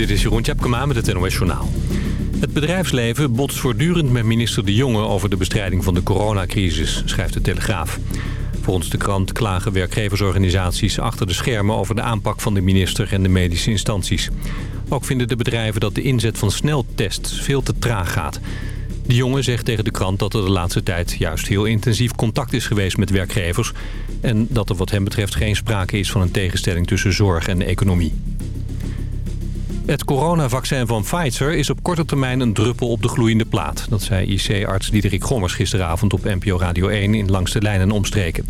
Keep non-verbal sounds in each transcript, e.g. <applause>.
Dit is Jeroen Tjepkema met het NOS Journaal. Het bedrijfsleven botst voortdurend met minister De Jonge... over de bestrijding van de coronacrisis, schrijft de Telegraaf. Volgens de krant klagen werkgeversorganisaties achter de schermen... over de aanpak van de minister en de medische instanties. Ook vinden de bedrijven dat de inzet van sneltests veel te traag gaat. De Jonge zegt tegen de krant dat er de laatste tijd juist heel intensief contact is geweest met werkgevers... en dat er wat hem betreft geen sprake is van een tegenstelling tussen zorg en economie. Het coronavaccin van Pfizer is op korte termijn een druppel op de gloeiende plaat. Dat zei IC-arts Diederik Gommers gisteravond op NPO Radio 1 in Langs de Lijn en Omstreken.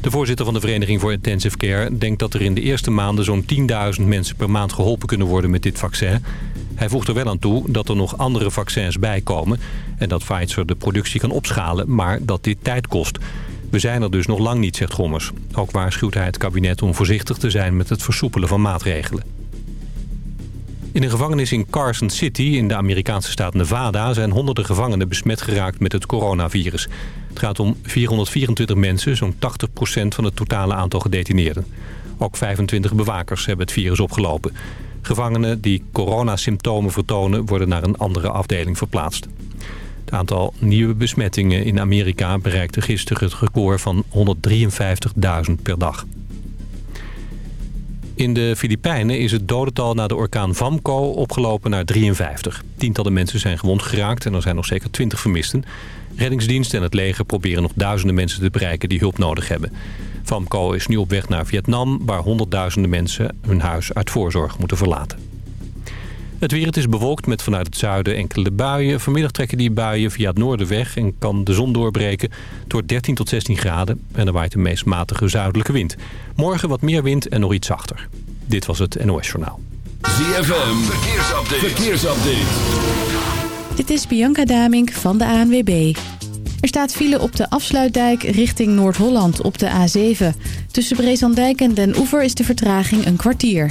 De voorzitter van de Vereniging voor Intensive Care denkt dat er in de eerste maanden zo'n 10.000 mensen per maand geholpen kunnen worden met dit vaccin. Hij voegt er wel aan toe dat er nog andere vaccins bijkomen en dat Pfizer de productie kan opschalen, maar dat dit tijd kost. We zijn er dus nog lang niet, zegt Gommers. Ook waarschuwt hij het kabinet om voorzichtig te zijn met het versoepelen van maatregelen. In een gevangenis in Carson City in de Amerikaanse staat Nevada... zijn honderden gevangenen besmet geraakt met het coronavirus. Het gaat om 424 mensen, zo'n 80% van het totale aantal gedetineerden. Ook 25 bewakers hebben het virus opgelopen. Gevangenen die coronasymptomen vertonen... worden naar een andere afdeling verplaatst. Het aantal nieuwe besmettingen in Amerika bereikte gisteren het record van 153.000 per dag. In de Filipijnen is het dodental na de orkaan Vamco opgelopen naar 53. Tientallen mensen zijn gewond geraakt en er zijn nog zeker 20 vermisten. Reddingsdienst en het leger proberen nog duizenden mensen te bereiken die hulp nodig hebben. Vamco is nu op weg naar Vietnam, waar honderdduizenden mensen hun huis uit voorzorg moeten verlaten. Het weer, het is bewolkt met vanuit het zuiden enkele buien. Vanmiddag trekken die buien via het noorden weg en kan de zon doorbreken. door 13 tot 16 graden en er waait de meest matige zuidelijke wind. Morgen wat meer wind en nog iets zachter. Dit was het NOS Journaal. ZFM, verkeersupdate. verkeersupdate. Dit is Bianca Damink van de ANWB. Er staat file op de afsluitdijk richting Noord-Holland op de A7. Tussen Brezandijk en Den Oever is de vertraging een kwartier.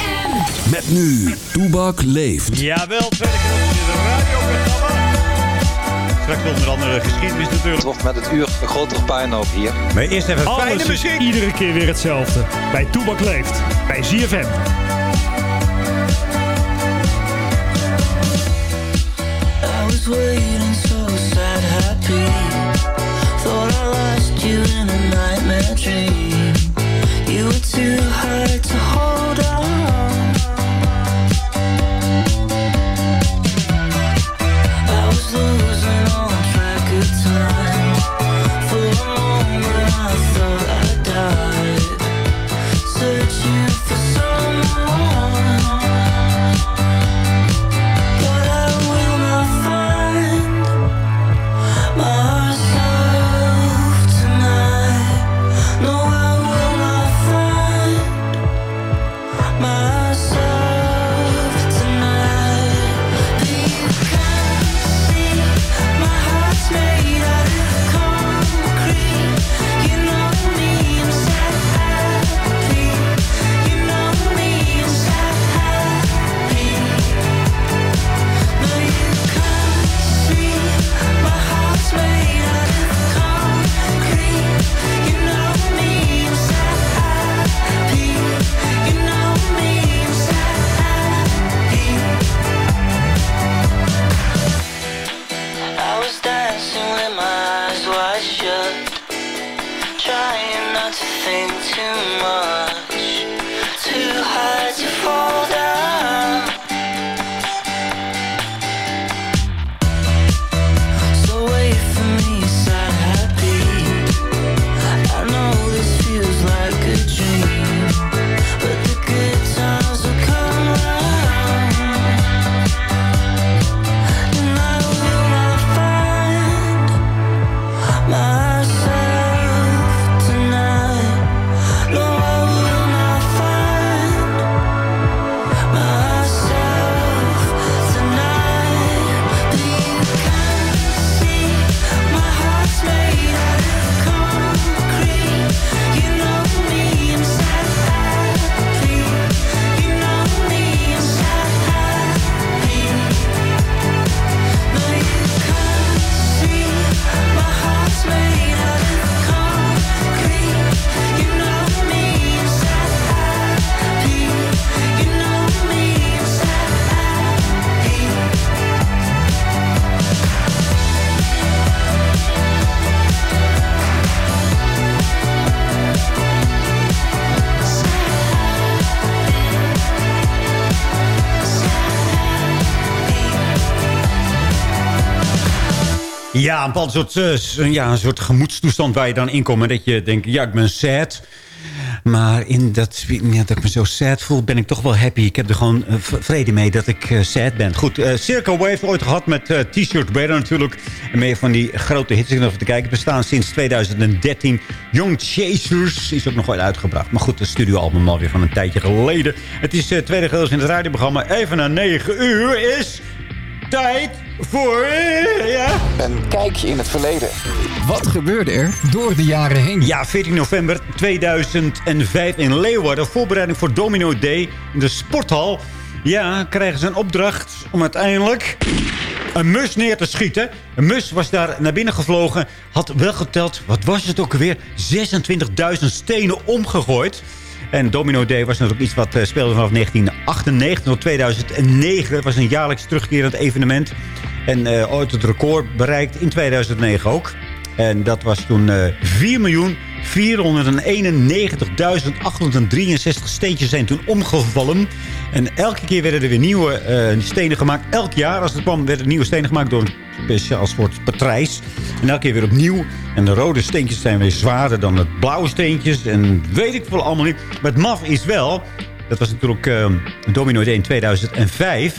Met nu, Toebak leeft. Jawel, tweede keer op de radioprogramma. Straks onder andere geschiedenis natuurlijk. Toch met het uur een grotere puinhoop hier. Maar eerst even Alles fijne muziek. iedere keer weer hetzelfde. Bij Toebak leeft. Bij ZFM. I was waiting so sad happy Thought I lost you in a nightmare dream You were too hard to hold Ja, een bepaald soort, eh, ja, een soort gemoedstoestand waar je dan in komt. En dat je denkt, ja, ik ben sad. Maar in dat, ja, dat ik me zo sad voel, ben ik toch wel happy. Ik heb er gewoon eh, vrede mee dat ik eh, sad ben. Goed, eh Circle Wave ooit gehad met T-shirt Weather natuurlijk. En meer van die grote hits. Nog te kijken. bestaan sinds 2013. Young Chasers is ook nog wel uitgebracht. Maar goed, het studioalbum alweer van een tijdje geleden. Het is tweede gedeelte in het radioprogramma. Even na 9 uur is tijd voor... ja... Een kijkje in het verleden. Wat gebeurde er door de jaren heen? Ja, 14 november 2005 in Leeuwarden. Voorbereiding voor Domino Day in de sporthal. Ja, krijgen ze een opdracht om uiteindelijk een mus neer te schieten. Een mus was daar naar binnen gevlogen. Had wel geteld, wat was het ook alweer? 26.000 stenen omgegooid. En Domino Day was natuurlijk iets wat eh, speelde vanaf 1998 tot 2009. Het was een jaarlijks terugkerend evenement. En eh, ooit het record bereikt in 2009 ook. En dat was toen 4.491.863 steentjes zijn toen omgevallen. En elke keer werden er weer nieuwe eh, stenen gemaakt. Elk jaar als het kwam werden nieuwe stenen gemaakt door een speciaal soort patrijs. En elke keer weer opnieuw. En de rode steentjes zijn weer zwaarder dan de blauwe steentjes. En weet ik veel allemaal niet. Maar het maf is wel... Dat was natuurlijk eh, Domino Day in 2005.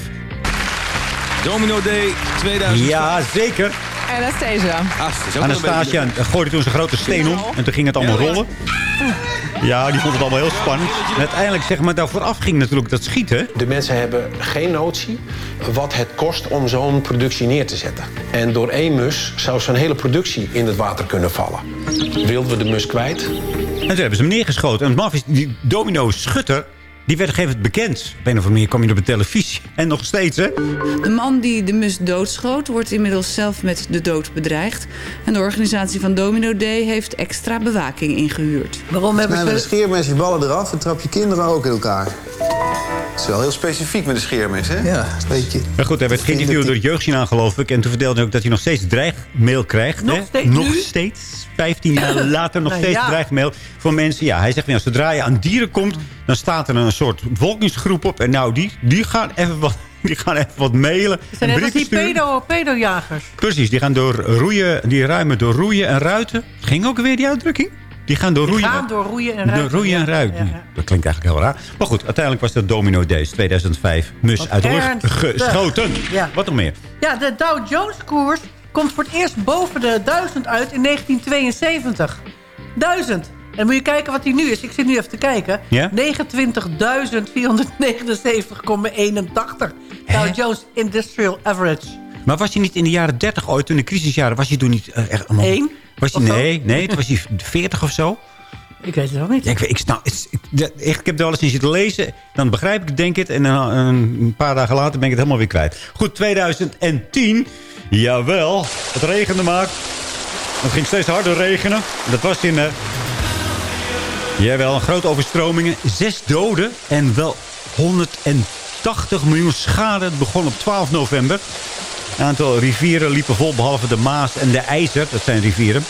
Domino Day 2000. Ja, zeker. Anastasia. Ah, Anastasia gooide toen zijn grote steen om. En toen ging het allemaal rollen. Ja, die vond het allemaal heel spannend. En uiteindelijk, zeg maar, daar vooraf ging natuurlijk dat schieten. De mensen hebben geen notie wat het kost om zo'n productie neer te zetten. En door één mus zou zo'n hele productie in het water kunnen vallen. Wilden we de mus kwijt? En toen hebben ze hem neergeschoten. En het maf is, die domino-schutter... die werd op een gegeven moment bekend. Op een of andere manier kwam je op de televisie. En nog steeds, hè? De man die de mus doodschoot wordt inmiddels zelf met de dood bedreigd. En de organisatie van Domino Day heeft extra bewaking ingehuurd. Waarom hebben ze... Met een scheermes je ballen eraf en trap je kinderen ook in elkaar. Het is wel heel specifiek met de scheermes, hè? Ja, weet je. Maar goed, hij werd geïnterviewd door het jeugdjournaal, geloof ik. En toen vertelde hij ook dat hij nog steeds dreigmail krijgt. Nog hè? steeds Nog nu? steeds. 15 jaar <laughs> later nog Nou steeds ja. dreigmail van mensen. Ja, hij zegt, ja, zodra je aan dieren komt... dan staat er een soort bevolkingsgroep op. En nou, die, die gaan even wat... <laughs> Die gaan even wat mailen. Het zijn net als die pedo, pedojagers. Precies, die gaan door roeien, die ruimen door roeien en ruiten. Ging ook weer die uitdrukking? Die gaan door Die roeien. gaan door roeien en ruiten. roeien en ruiten. Ja, ja. Dat klinkt eigenlijk heel raar. Maar goed, uiteindelijk was dat Domino Days 2005. Mus Wat uit de lucht geschoten. Ja. Wat nog meer? Ja, de Dow Jones koers komt voor het eerst boven de 1000 uit in 1972. 1000. En moet je kijken wat die nu is. Ik zit nu even te kijken. Ja? 29.479,81. Dow Jones Industrial Average. Maar was je niet in de jaren 30 ooit, toen de crisisjaren, was je toen niet eh, echt allemaal... Eén? Was zo? nee, nee, toen was je <laughs> 40 of zo. Ik weet het ook niet. Ja, ik, ik, ik, ik, heb er wel eens in zitten lezen. Dan begrijp ik het, denk ik. En dan, eh, een paar dagen later ben ik het helemaal weer kwijt. Goed, 2010. Jawel, het regende maar. Het ging steeds harder regenen. Dat was in... eh jawel, een grote overstromingen. Zes doden en wel 180 miljoen schade. Het begon op 12 november. Een aantal rivieren liepen vol, behalve de Maas en de IJzer. Dat zijn rivieren.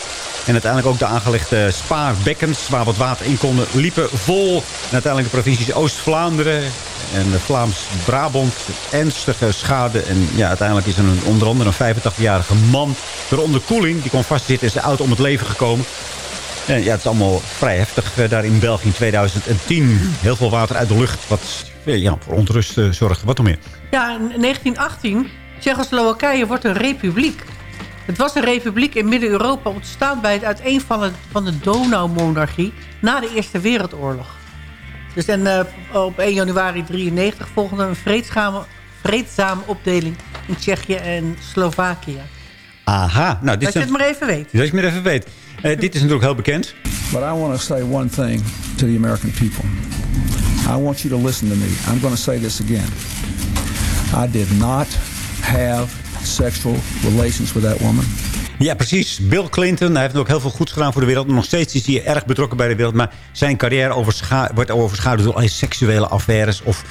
En uiteindelijk ook de aangelegde spaarbekkens... waar wat water in konden, liepen vol. En uiteindelijk de provincies Oost-Vlaanderen en de Vlaams-Brabant. Ernstige schade. En ja, uiteindelijk is er een, onder andere een 85-jarige man... door onderkoeling, die kon vastzitten, is de auto om het leven gekomen. En ja, het is allemaal vrij heftig eh, daar in België in 2010. Heel veel water uit de lucht, wat eh, ja, voor onrust eh, zorgde. Wat nog meer? Ja, in 1918, Tsjechoslowakije wordt een republiek. Het was een republiek in Midden-Europa ontstaan bij het uiteenvallen van de Donaumonarchie na de Eerste Wereldoorlog. Dus en, eh, op 1 januari 93 volgde een vreedzame, vreedzame opdeling in Tsjechië en Slovakië. Aha, nou, dit Dat je het maar even weet. Dat je het even weet. Eh, dit is natuurlijk heel bekend. But I want to say one thing to the American people. I want you to listen to me. I'm going to say this again. I did not have sexual relations with that woman. Ja, precies. Bill Clinton, hij heeft ook heel veel goeds gedaan voor de wereld. Nog steeds is hij erg betrokken bij de wereld. Maar zijn carrière wordt overschaduwd door seksuele affaires. Of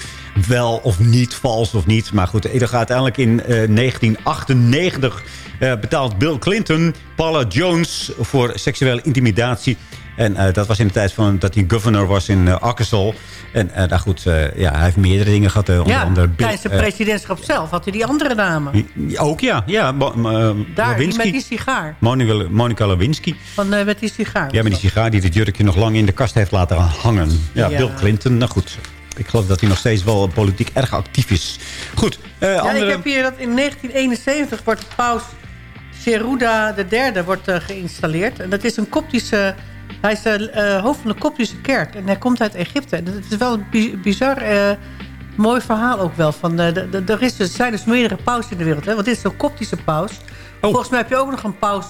wel of niet, vals of niet. Maar goed, gaat uiteindelijk in eh, 1998 eh, betaalt Bill Clinton Paula Jones voor seksuele intimidatie. En eh, dat was in de tijd van dat hij governor was in eh, Arkansas. En uh, nou goed, uh, ja, hij heeft meerdere dingen gehad. Uh, onder ja, andere tijdens zijn presidentschap zelf had hij die andere namen. Ook ja, ja. Daar, die met die sigaar. Monica, Monica Lewinsky. Van, met die sigaar. Ja, met die sigaar die het jurkje nog lang in de kast heeft laten hangen. Ja, ja. Bill Clinton, nou goed. Ik geloof dat hij nog steeds wel politiek erg actief is. Goed. ja, andere... ik heb hier dat in 1971 wordt paus Seruda III wordt geïnstalleerd. En dat is een koptische hij is de uh, hoofd van de Koptische kerk en hij komt uit Egypte. En het is wel een bizar uh, mooi verhaal ook wel. Van, uh, de, de, er, is, er zijn dus meerdere pausen in de wereld. Hè? Want dit is een Koptische paus. Oh. Volgens mij heb je ook nog een paus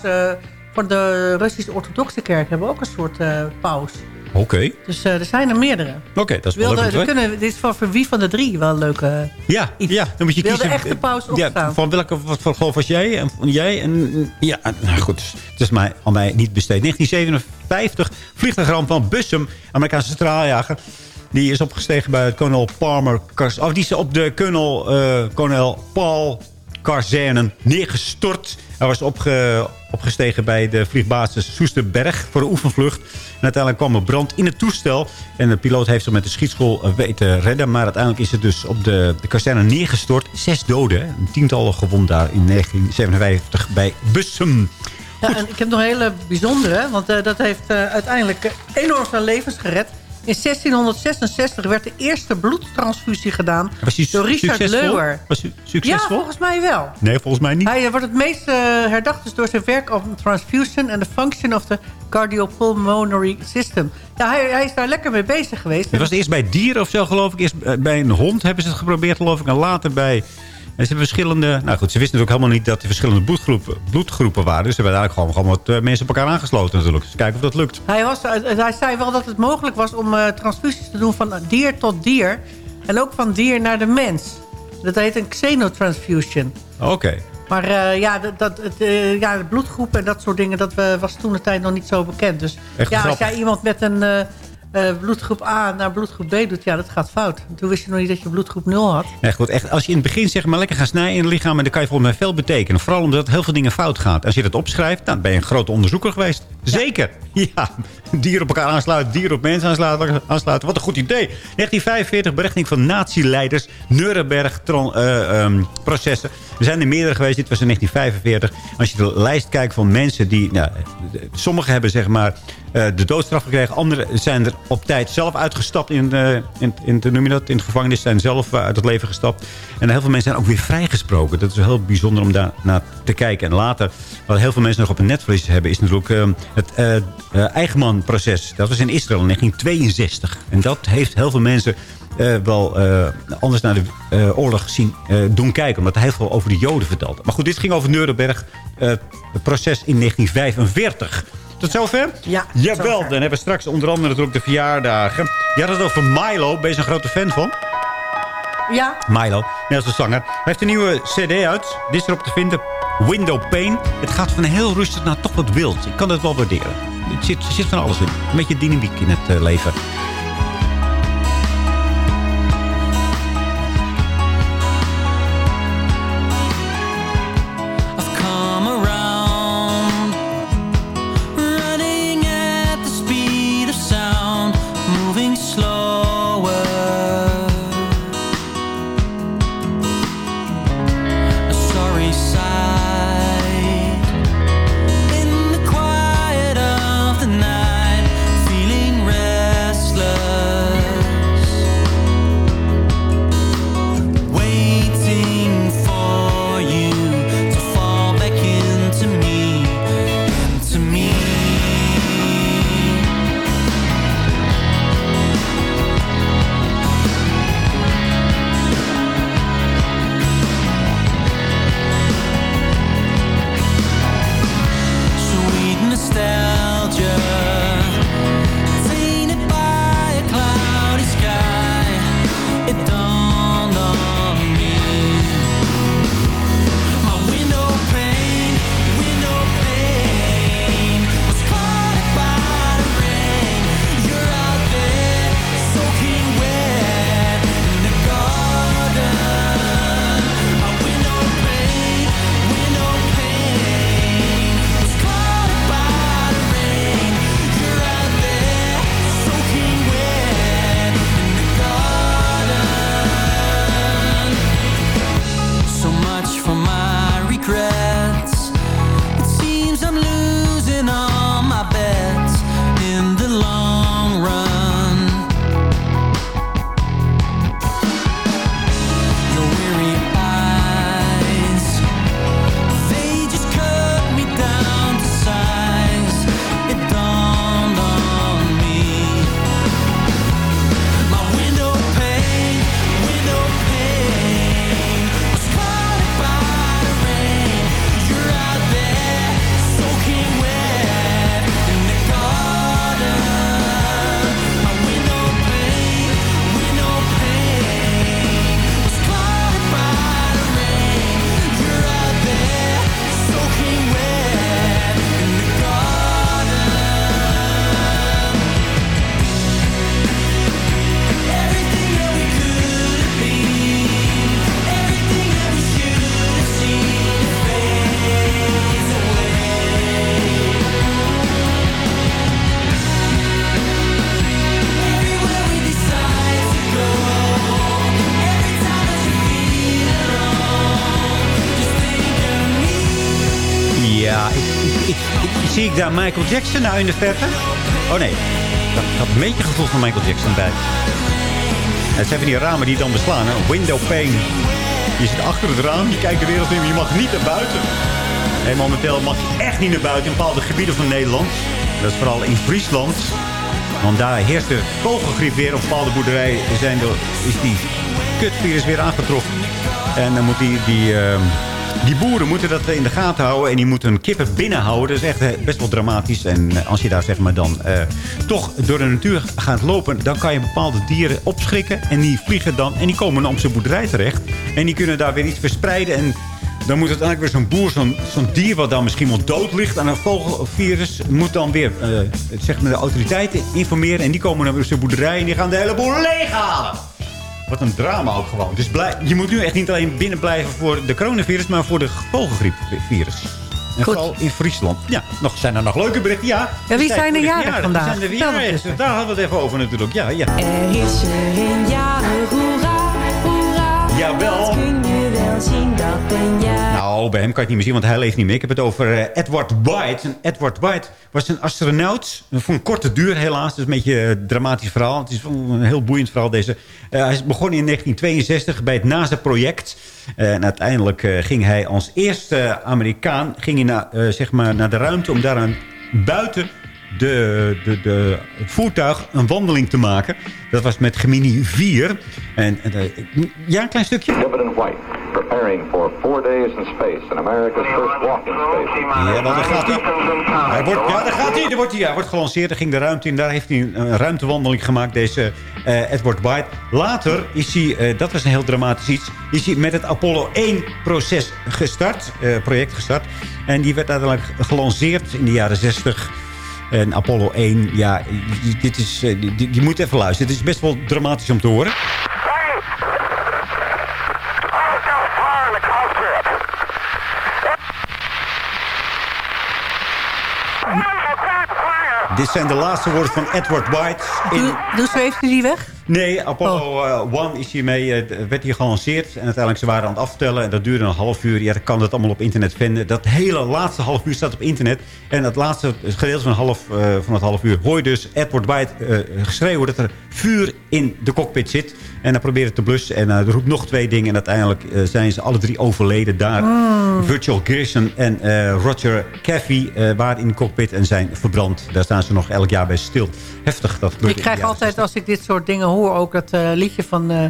van de Russische orthodoxe kerk. Hebben ook een soort paus. Oké. Okay. Dus er zijn er meerdere. Oké, okay, dat is wel Wilde, leuk. Kunnen, dit is voor, voor wie van de drie wel leuke ja, iets. Ja, dan moet je kiezen. de echte paus opstaan? Ja, van welke wat voor geloof was jij? En jij en ja, nou goed, het is mij aan mij niet besteed. 1957 vliegtuigramp van Bussum, Amerikaanse straaljager. Die is opgestegen bij het Colonel Palmer. Of die is op de Colonel, uh, Colonel Paul kazernen neergestort. Hij was opge, opgestegen bij de vliegbasis Soesterberg voor een oefenvlucht. En uiteindelijk kwam er brand in het toestel. En de piloot heeft zich met de schietschool weten redden. Maar uiteindelijk is het dus op de, de kazerne neergestort. Zes doden, een tientallen gewond daar in 1957 bij Bussum. Ja, en ik heb nog een hele bijzondere. Want uh, dat heeft uh, uiteindelijk enorm veel levens gered. In 1666 werd de eerste bloedtransfusie gedaan door Richard succesvol? Leuwer. Was u succesvol? Ja, volgens mij wel. Nee, volgens mij niet. Hij wordt het meest uh, herdacht dus door zijn werk op transfusion en the function of the cardiopulmonary system. Ja, hij, hij, is daar lekker mee bezig geweest. Het was eerst bij dieren of zo, geloof ik. Eerst bij een hond hebben ze het geprobeerd, geloof ik. En later bij... En ze verschillende... Nou goed, ze wisten natuurlijk helemaal niet dat er verschillende bloedgroepen, bloedgroepen waren. Dus ze hebben eigenlijk gewoon, gewoon wat mensen op elkaar aangesloten natuurlijk. Dus kijken of dat lukt. Hij, was, hij zei wel dat het mogelijk was om uh, transfusies te doen van dier tot dier. En ook van dier naar de mens. Dat heet een xenotransfusion. Oké. Okay. Maar uh, ja, dat, dat, het, uh, ja, de bloedgroep en dat soort dingen... dat was toen de tijd nog niet zo bekend. Dus Echt ja, grappig. als jij iemand met een... Uh, bloedgroep A naar bloedgroep B doet, ja, dat gaat fout. Toen wist je nog niet dat je bloedgroep 0 had. Nee, goed, echt, als je in het begin zeg maar lekker gaat snijden in het lichaam... dan kan je volgens mij veel betekenen. Vooral omdat heel veel dingen fout gaan. Als je dat opschrijft, dan ben je een grote onderzoeker geweest. Zeker. <laughs> Ja, ja. Dieren op elkaar aansluiten, dieren op mensen aansluiten, aansluiten. Wat een goed idee. 1945, berekening van nazi-leiders. Nuremberg-processen. Uh, er zijn er meerdere geweest. Dit was in 1945. Als je de lijst kijkt van mensen die... Nou, sommigen hebben zeg maar uh, de doodstraf gekregen. Anderen zijn er op tijd zelf uitgestapt in, uh, in, in, noem in de gevangenis. Zijn zelf uit het leven gestapt. En heel veel mensen zijn ook weer vrijgesproken. Dat is heel bijzonder om daar naar te kijken. En later, wat heel veel mensen nog op een netvlies hebben... is natuurlijk uh, het Eigenman-proces. Dat was in Israël in 1962. En dat heeft heel veel mensen... Uh, wel uh, anders naar de uh, oorlog zien doen kijken. Omdat hij heel veel over de Joden vertelde. Maar goed, dit ging over Nuremberg. het proces in 1945. Tot zover? Ja. Jawel, zover. dan hebben we straks onder andere natuurlijk de verjaardagen. Je had het over Milo. Ben je een grote fan van? Ja. Milo, net als de zanger. Hij heeft een nieuwe cd uit. Dit is erop te vinden. Window Pane. Het gaat van heel rustig naar toch wat wild. Ik kan het wel waarderen. Zit, zit van alles in. Een beetje dynamiek in het uh, leven. Ik Michael Jackson nou in de verte? Oh nee, dat had een beetje gevoel van Michael Jackson bij. Het zijn van die ramen die dan beslaan. Hè? Window pane. Je zit achter het raam, je kijkt de wereld in, je mag niet naar buiten. En momenteel mag je echt niet naar buiten in bepaalde gebieden van Nederland. Dat is vooral in Friesland. Want daar heerst de kogelgriep weer op bepaalde boerderijen. Zijn er, is die kutvirus weer aangetroffen. En dan moet die, die, ehm, die boeren moeten dat in de gaten houden. En die moeten hun kippen binnenhouden. Dat is echt eh, best wel dramatisch. En eh, als je daar zeg maar dan eh, toch door de natuur gaat lopen... dan kan je bepaalde dieren opschrikken. En die vliegen dan en die komen op zijn boerderij terecht. En die kunnen daar weer iets verspreiden. En dan moet uiteindelijk weer zo'n boer, zo'n zo'n dier wat dan misschien wel dood ligt aan een vogelvirus, moet dan weer zeg maar de autoriteiten informeren. En die komen dan weer op zijn boerderij en die gaan de hele boel leeghalen. Wat een drama ook gewoon. Dus blij, je moet nu echt niet alleen binnen blijven voor de coronavirus, maar voor de vogelgriepvirus. En vooral in Friesland. Ja, nog, zijn er nog leuke berichten? Ja, Ja, wie zijn er jarig vandaag? Zijn er. Daar hadden we het even over natuurlijk. Ja, ja. Er is er een jarig, hoera, hoera. Jawel. Dat kun je wel zien, dat ben jij. Nou, bij hem kan je het niet meer zien, want hij leeft niet meer. Ik heb het over eh, Edward White. En Edward White was een astronaut. Voor een korte duur helaas. Dat is een beetje een dramatisch verhaal. Het is een heel boeiend verhaal deze. Eh, hij is begonnen in 1962 bij het NASA-project. en uiteindelijk eh, ging hij als eerste Amerikaan ging hij naar, eh, zeg maar naar de ruimte... om daar aan buiten de, de, de, het voertuig een wandeling te maken. Dat was met Gemini 4. En, en, eh, ja, een klein stukje. White preparing for four days in space and America's first walk in space. Ja, want daar gaat hij. hij wordt, ja, daar gaat hij. Daar wordt hij. Hij wordt gelanceerd. Hij ging de ruimte in. Daar heeft hij een, ruimtewandeling gemaakt, deze eh, Edward White. Later is hij, eh, dat was een heel dramatisch iets, is hij met het Apollo 1-proces gestart, eh, project gestart. En die werd uiteindelijk gelanceerd in de jaren 60. En Apollo 1, ja, dit is, je moet even luisteren. Het is best wel dramatisch om te horen. Dit zijn de laatste woorden van Edward White. In, Dus heeft hij die weg? Nee, Apollo eh, 1 is hiermee, eh, werd hier gelanceerd. En uiteindelijk ze waren aan het aftellen. En dat duurde een half uur. Ja, dan kan dat allemaal op internet vinden. Dat hele laatste half uur staat op internet. En het laatste gedeelte van, half, eh, van het half uur... hoor je dus Edward White uh, geschreeuwen dat er vuur in de cockpit zit. En dan probeert het te blussen. En uh, er roept nog twee dingen. En uiteindelijk uh, zijn ze alle drie overleden daar. Oh. Virgil Grierson en Roger Caffey waren in de cockpit en zijn verbrand. Daar staan ze nog elk jaar bij stil. Heftig dat Ik krijg altijd, als ik dit soort dingen hoor... ook dat uh, liedje van, uh,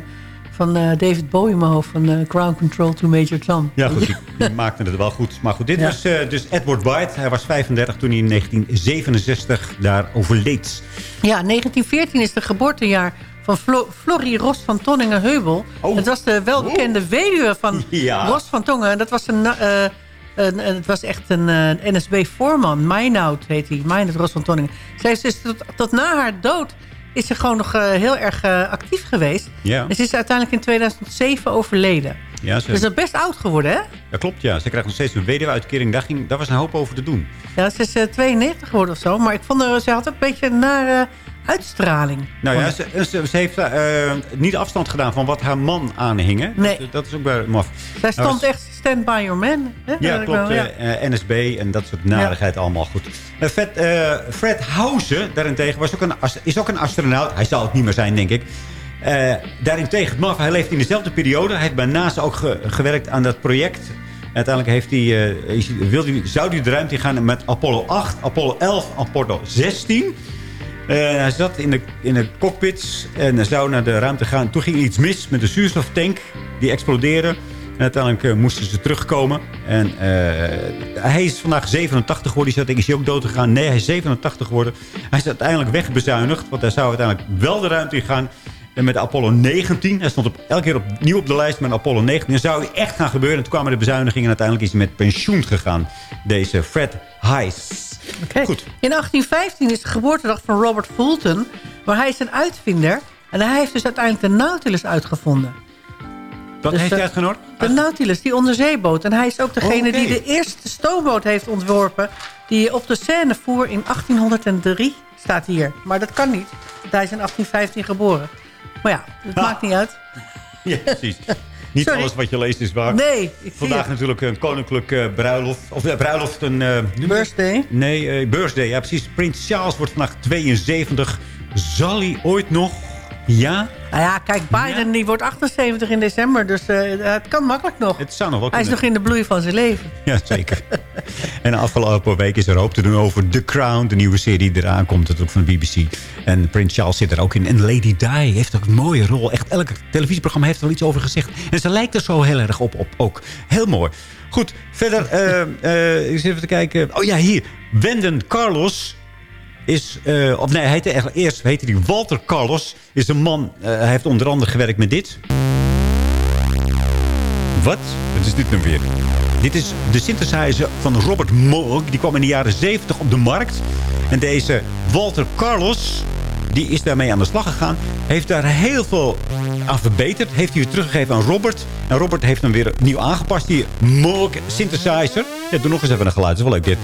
van uh, David Bowie van uh, Ground Control to Major Tom. Ja, goed, die, die <laughs> maakte het wel goed. Maar goed, dit ja. was dus Edward White. Hij was 35 toen hij in 1967 daar overleed. Ja, 1914 is het geboortejaar van Flo Florie Ros van Tonningen-Heubel. Oh. Het was de welbekende oh. weduwe van <laughs> ja. Ros van Tongen. Dat was een... Een, een, het was echt een NSB-voorman. Meinoud heet hij. Meinoud Ros van Tonningen. Zij is dus tot, tot, na haar dood is ze gewoon nog uh, heel erg uh, actief geweest. Ja. En ze is uiteindelijk in 2007 overleden. Ja, ze... Dus dat is best oud geworden, hè? Ja, klopt. Ja. Ze krijgt nog steeds een weduwe-uitkering. Daar, ging, daar was een hoop over te doen. Ja, ze is 92 geworden of zo. Maar ik vond haar, ze had ook een beetje nare uitstraling. Nou ja, ze, ze, ze heeft niet afstand gedaan van wat haar man aanhing. Nee. Dat, dat is ook bij maf. Zij stond nou, echt stand by your man. Hè? Ja, klopt. Ja. Uh, NSB en dat soort narigheid ja. allemaal goed. Uh, Fred, uh, Fred Housen daarentegen was ook een, is ook een astronaut. Hij zal het niet meer zijn, denk ik. Daarentegen, maf, hij leeft in dezelfde periode. Hij heeft bij NASA ook ge gewerkt aan dat project. Uiteindelijk heeft hij, uh, wil hij, zou hij de ruimte gaan met Apollo 8, Apollo 11, Apollo 16. Uh, hij zat in de, in de cockpit en zou naar de ruimte gaan. Toen ging iets mis met de zuurstoftank. Die explodeerde. En uiteindelijk uh, moesten ze terugkomen. En uh, hij is vandaag 87 geworden. Dus is hij ook dood gegaan? Nee, hij is 87 geworden. Hij is uiteindelijk wegbezuinigd. Want hij zou uiteindelijk wel de ruimte in gaan. En met de Apollo 19. Hij stond op, elke keer opnieuw op de lijst met Apollo 19. En zou hij echt gaan gebeuren. En toen kwamen de bezuinigingen. En uiteindelijk is hij met pensioen gegaan. Deze Fred Heiss. Okay. Goed. In 1815 is de geboortedag van Robert Fulton. Maar hij is een uitvinder. En hij heeft dus uiteindelijk de Nautilus uitgevonden. Wat dus heeft hij uitgenodigd? De Nautilus, die onderzeeboot. En hij is ook degene oh, okay. die de eerste stoomboot heeft ontworpen... die op de Seine voer in 1803, staat hier. Maar dat kan niet, want hij is in 1815 geboren. Maar ja, ah. maakt niet uit. <laughs> Ja, precies. <laughs> Niet Sorry. alles wat je leest is waar. Nee, ik Vandaag het. natuurlijk een koninklijke eh, bruiloft. Of eh, bruiloft, een... eh, Birthday. Nee, birthday. Ja, precies. Prins Charles wordt vandaag 72. Zal hij ooit nog... Ja? Nou ja, kijk, Biden die wordt 78 in december. Dus eh, het kan makkelijk nog. Het zou nog wel Hij is nog in de bloei van zijn leven. <laughs> Ja, zeker. <laughs> en de afgelopen week is er hoop te doen over The Crown. De nieuwe serie die eraan komt natuurlijk van de BBC. En Prins Charles zit er ook in. En Lady Di heeft ook een mooie rol. Echt, elk televisieprogramma heeft er wel iets over gezegd. En ze lijkt er zo heel erg op, op ook. Heel mooi. Goed, verder eh eh, eens even te kijken. Oh ja, hier. Wenden Carlos is... eh, of nee, hij heette eigenlijk eerst heette hij Walter Carlos. Is een man, eh, hij heeft onder andere gewerkt met dit. Wat? Wat is dit nou weer? Dit is de synthesizer van Robert Moog. Die kwam in de jaren 70 op de markt. En deze Walter Carlos, die is daarmee aan de slag gegaan. Heeft daar heel veel aan verbeterd. Heeft hij weer teruggegeven aan Robert. En Robert heeft hem weer opnieuw aangepast. Die Moog synthesizer. Ja, doe nog eens even een geluid. Dat is wel leuk dit.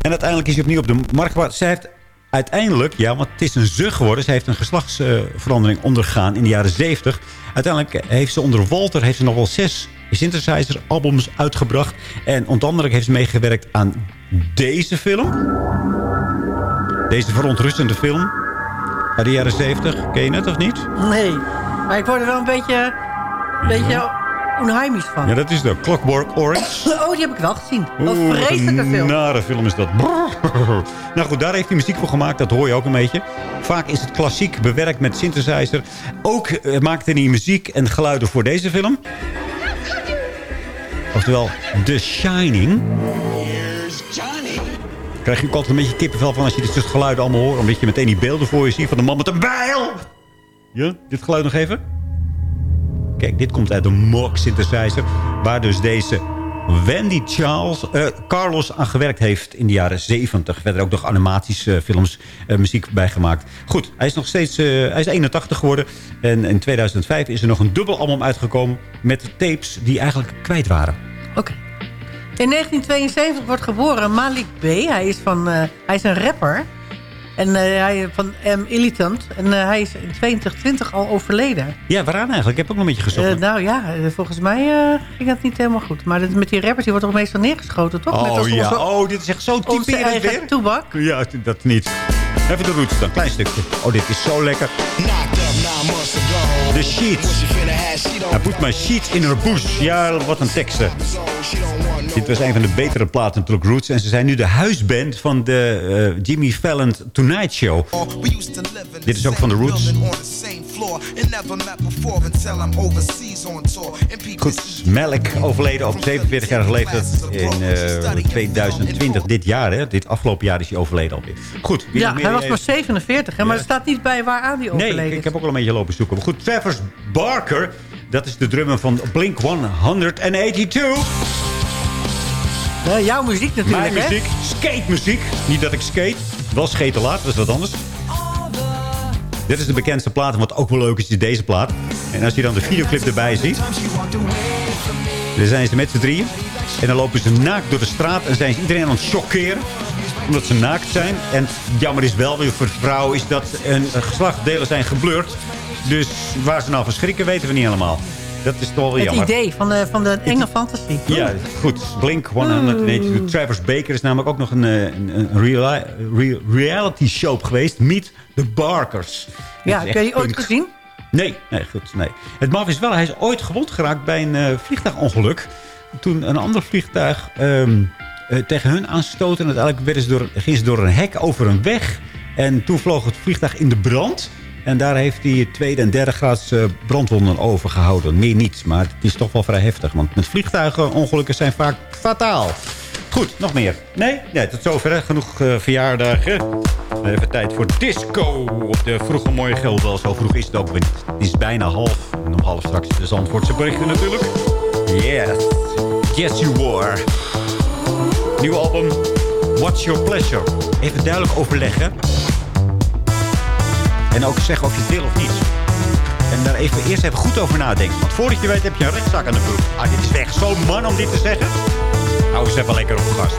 En uiteindelijk is hij opnieuw op de markt gebracht. Zij heeft uiteindelijk, ja, want het is een zug geworden. Ze heeft een geslachtsverandering ondergaan in de jaren 70. Uiteindelijk heeft ze onder Walter heeft ze nog wel zes synthesizer albums uitgebracht. En onder andere heeft ze meegewerkt aan deze film. Deze verontrustende film uit de jaren 70. Ken je het of niet? Nee, maar ik word er wel een beetje, een beetje onheimisch van. Ja, dat is de Clockwork Orange. <laughs> Oh, die heb ik wel gezien. Wat Oeh, een vreselijke film. nare film is dat. <laughs> nou goed, daar heeft hij muziek voor gemaakt. Dat hoor je ook een beetje. Vaak is het klassiek bewerkt met synthesizer. Ook eh, maakte hij muziek en geluiden voor deze film. Oftewel, The Shining. Krijg je ook altijd een beetje kippenvel van als je dit soort geluiden allemaal hoort. Omdat je meteen die beelden voor je ziet van de man met een bijl. Ja, dit geluid nog even. Kijk, dit komt uit de Moog synthesizer. Waar dus deze Wendy Charles, eh, Carlos aan gewerkt heeft in de jaren 70. Verder ook nog animatische films eh, muziek bijgemaakt. Goed, hij is nog steeds eh, hij is 81 geworden. En in 2005 is er nog een dubbel album uitgekomen... met tapes die eigenlijk kwijt waren. Oké. In 1972 wordt geboren Malik B. Hij is, van, eh, hij is een rapper. En eh, hij van M. Illitant. En eh, hij is in 2020 al overleden. Ja, waaraan eigenlijk? Ik heb ook nog een beetje gezocht. Eh, nou ja, eh, volgens mij eh, ging dat niet helemaal goed. Maar dit, met die rappers die wordt toch meestal neergeschoten, toch? Oh ja, onze- oh, dit is echt zo typerend weer. toebak. Ja, dat niet. Even de roots dan, klein stukje. Oh, dit is zo lekker. The sheets. I put my sheets in her bush. Ja, wat een teksten. Dit was een van de betere platen natuurlijk, Roots. En ze zijn nu de huisband van de eh, Jimmy Fallon Tonight Show. Dit is ook van de Roots. Goed, Malik overleden op 47-jarige leeftijd in eh, 2020. Dit jaar, hè? Dit afgelopen jaar is hij overleden alweer. Goed. wie Ja, hij was maar 47, hè, maar er staat niet bij waaraan hij Nee, overleden ik, is. ik heb ook al een beetje lopen zoeken. Maar goed, Travis Barker, dat is de drummer van Blink 182. Ja, jouw muziek natuurlijk, Mijn hè? muziek, skate muziek. Niet dat ik skate, wel skate laat, dat is wat anders. Dit is de bekendste plaat, en wat ook wel leuk is, is deze plaat. En als je dan de videoclip erbij ziet... Dan zijn ze met z'n drieën. En dan lopen ze naakt door de straat en zijn ze iedereen aan het chockeren. Omdat ze naakt zijn. En jammer is wel weer voor de vrouw is dat een geslachtdelen zijn geblurred. Dus waar ze nou van schrikken weten we niet helemaal. Dat is toch wel Het jammer. idee van de, van de enge fantasy. Ja, goed. Blink 182. Travis Baker is namelijk ook nog een, eh, een, een reali- re- reality show geweest. Meet the Barkers. Ja, heb je die ooit gezien? Nee, nee, goed. Nee. Het maf is wel, hij is ooit gewond geraakt bij een eh, vliegtuigongeluk. Toen een ander vliegtuig ehm, eh, tegen hun aanstoten. En uiteindelijk werden ze door, gingen ze door een hek over een weg. En toen vloog het vliegtuig in de brand. En daar heeft hij tweede en derde graads eh, brandwonden overgehouden. Meer niet, maar het is toch wel vrij heftig. Want met vliegtuigongelukken zijn vaak fataal. Goed, nog meer. Nee? Nee, tot zover. Genoeg eh, verjaardagen. Even tijd voor disco op de vroege morgen. Wel, zo vroeg is het ook. Het is bijna half. En om half straks de Zandvoortse berichten natuurlijk. Yes. Yes, you were. Nieuw album. What's your pleasure? Even duidelijk overleggen. En ook zeggen of je wil of niet. En daar even, eerst even goed over nadenken. Want voordat je weet heb je een rechtszaak aan de broek. Ah, dit is echt zo'n man om dit te zeggen. Hou eens even lekker op gast.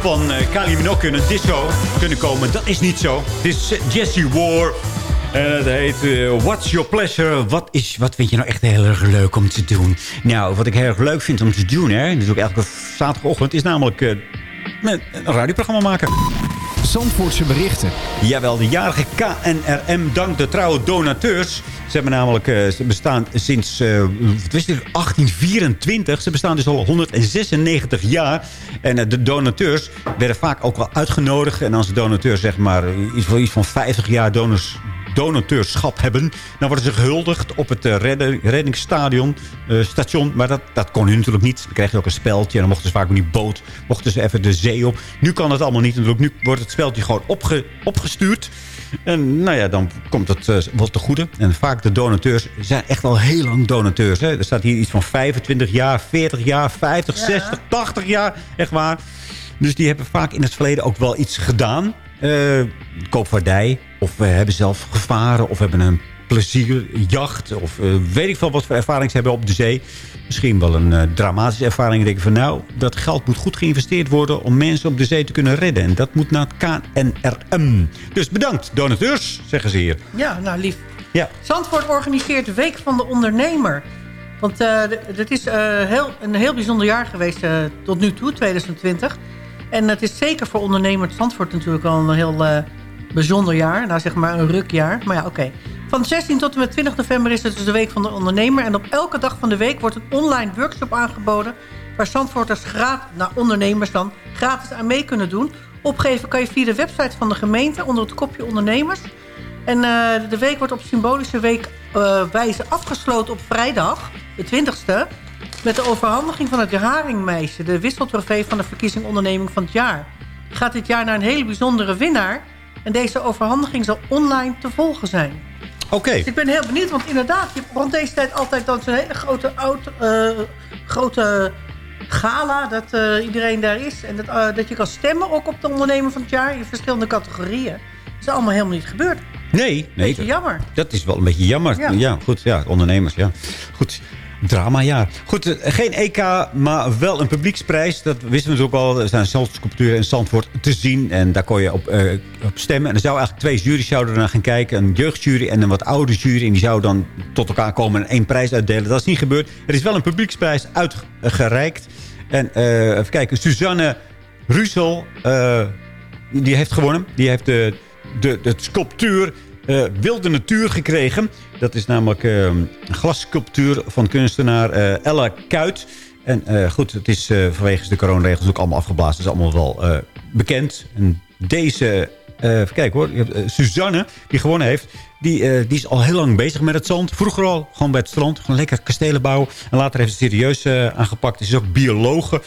Van eh Kylie Minogue een disco kunnen komen. Dat is niet zo. Het is eh, Jesse War. En het heet eh, What's Your Pleasure? Wat, is, wat vind je nou echt heel erg leuk om te doen? Nou, wat ik heel erg leuk vind om te doen, hè, is ook elke zaterdagochtend, is namelijk met een radioprogramma maken. Zandvoortse berichten. Jawel, de jarige KNRM dankt de trouwe donateurs. Ze hebben namelijk, eh, ze bestaan sinds eh, wat is het, 1824. Ze bestaan dus al 196 jaar. En eh, de donateurs werden vaak ook wel uitgenodigd. En als de donateurs zeg maar iets, iets van 50 jaar donors, donateurschap hebben... dan worden ze gehuldigd op het eh, redden- reddingsstadion, eh, station. Maar dat, dat kon nu natuurlijk niet. Dan kreeg je ook een speldje. En dan mochten ze vaak met die boot mochten ze even de zee op. Nu kan het allemaal niet. natuurlijk. Nu wordt het speldje gewoon opge, opgestuurd. En nou ja, dan komt het eh, wat te goede. En vaak de donateurs zijn echt al heel lang donateurs. Hè. Er staat hier iets van 25 jaar, 40 jaar, 50, 60, 80 jaar. Echt waar. Dus die hebben vaak in het verleden ook wel iets gedaan. Eh, koopvaardij. Of we hebben zelf gevaren. Of hebben een plezierjacht. Of eh, weet ik veel wat voor ervaring ze hebben op de zee. Misschien wel een eh, dramatische ervaring. Dan denk ik van nou, dat geld moet goed geïnvesteerd worden... om mensen op de zee te kunnen redden. En dat moet naar het KNRM. Dus bedankt, donateurs, zeggen ze hier. Ja, nou lief. Ja. Zandvoort organiseert Week van de Ondernemer. Want dit is heel, een heel bijzonder jaar geweest tot nu toe, 2020. En het is zeker voor ondernemers Zandvoort natuurlijk al een heel eh, bijzonder jaar. Nou, zeg maar een rukjaar. Maar ja, oké. Van 16 tot en met 20 november is het dus de Week van de Ondernemer. En op elke dag van de week wordt een online workshop aangeboden... waar Zandvoorters gratis, nou, ondernemers dan, gratis aan mee kunnen doen. Opgeven kan je via de website van de gemeente onder het kopje ondernemers... En eh, de week wordt op symbolische week, eh, wijze afgesloten op vrijdag, de 20ste... met de overhandiging van het Haringmeisje... de wisseltrofee van de verkiezing onderneming van het jaar. Gaat dit jaar naar een hele bijzondere winnaar... en deze overhandiging zal online te volgen zijn. Oké. Dus ik ben heel benieuwd, want inderdaad... je hebt rond deze tijd altijd dan zo'n hele grote, eh, grote gala... dat eh, iedereen daar is. En dat, eh, dat je kan stemmen ook op de ondernemer van het jaar... in verschillende categorieën. Dat is allemaal helemaal niet gebeurd. Nee, nee. Beetje jammer. Dat is wel een beetje jammer. Ja. Ja, goed. Ja, ondernemers, ja. Goed. Drama, ja. Goed, eh, geen EK, maar wel een publieksprijs. Dat wisten we dus ook al. Er zijn zandsculpturen in Zandvoort te zien. En daar kon je op, eh, op stemmen. En er zouden eigenlijk twee jury's zouden naar gaan kijken. Een jeugdjury en een wat oude jury. En die zouden dan tot elkaar komen en één prijs uitdelen. Dat is niet gebeurd. Er is wel een publieksprijs uitgereikt. En eh, even kijken. Suzanne Russel, die heeft gewonnen. Die heeft de, de, de sculptuur eh, Wilde Natuur gekregen. Dat is namelijk eh, een glassculptuur van kunstenaar eh, Ella Kuit. En eh, goed, het is vanwege de coronaregels ook allemaal afgeblazen. Dat is allemaal wel bekend. En deze, even kijken hoor, Suzanne, die gewonnen heeft... Die, die is al heel lang bezig met het zand. Vroeger al gewoon bij het strand. Gewoon lekker kastelen bouwen. En later heeft ze serieus aangepakt. Ze is ook biologe.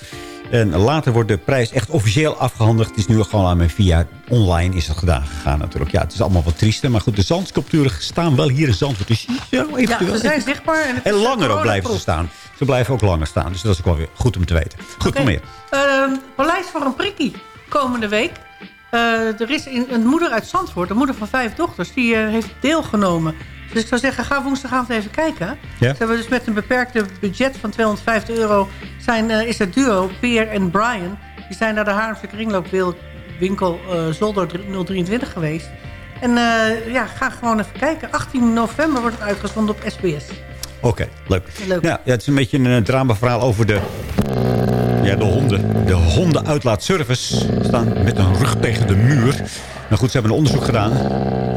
En later wordt de prijs echt officieel afgehandeld. Het is nu gewoon aan mijn via online is het gedaan gegaan natuurlijk. Ja, het is allemaal wat triester. Maar goed, de zandsculpturen staan wel hier in Zandvoort. Dus ja, Ja, eventueel. ze zijn zichtbaar. En, En langer ook blijven ze staan. Ze blijven ook langer staan. Dus dat is ook wel weer goed om te weten. Goed, kom meer. Ehm, Paleis voor een prikkie komende week. Eh, er is een, een moeder uit Zandvoort, een moeder van vijf dochters, die eh, heeft deelgenomen. Dus ik zou zeggen, ga woensdagavond even kijken. Ja. Ze hebben dus met een beperkte budget van 250 euro... Zijn, eh, is het duo, Peer en Brian... die zijn naar de Haarlemse kringloopwinkel eh Zolder 023 geweest. En eh, ja, ga gewoon even kijken. 18 november wordt het uitgezonden op SBS. Oké, leuk. Leuk. Ja, ja, het is een beetje een uh, dramaverhaal over de, ja, de honden. De hondenuitlaatservice staan met een rug tegen de muur. Nou goed, ze hebben een onderzoek gedaan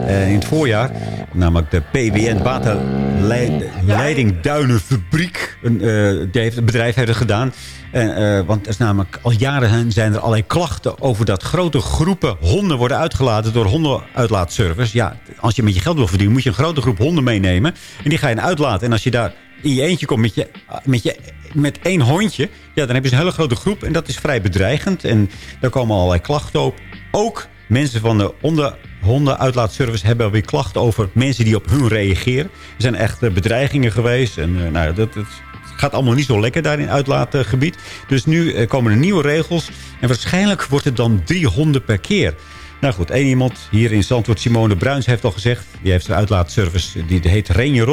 eh, in het voorjaar. Namelijk de PWN Waterleiding Duinenfabriek. Een, eh, die heeft, bedrijf heeft gedaan. Eh, want er is namelijk al jaren zijn er allerlei klachten over dat grote groepen honden worden uitgelaten door hondenuitlaatservice. Ja, als je met je geld wil verdienen, moet je een grote groep honden meenemen. En die ga je uitlaten. En als je daar in je eentje komt met, je, met, je, met één hondje, ja, dan heb je een hele grote groep. En dat is vrij bedreigend. En daar komen allerlei klachten op. Ook mensen van de honden, hondenuitlaatservice hebben weer klachten over mensen die op hun reageren. Er zijn echt eh, bedreigingen geweest. En eh, nou, dat, gaat allemaal niet zo lekker daar in het uitlaatgebied. Dus nu eh, komen er nieuwe regels. En waarschijnlijk wordt het dan drie honden per keer. Nou goed, één iemand hier in Zandvoort, Simone Bruins, heeft al gezegd... die heeft een uitlaatservice, die heet Renje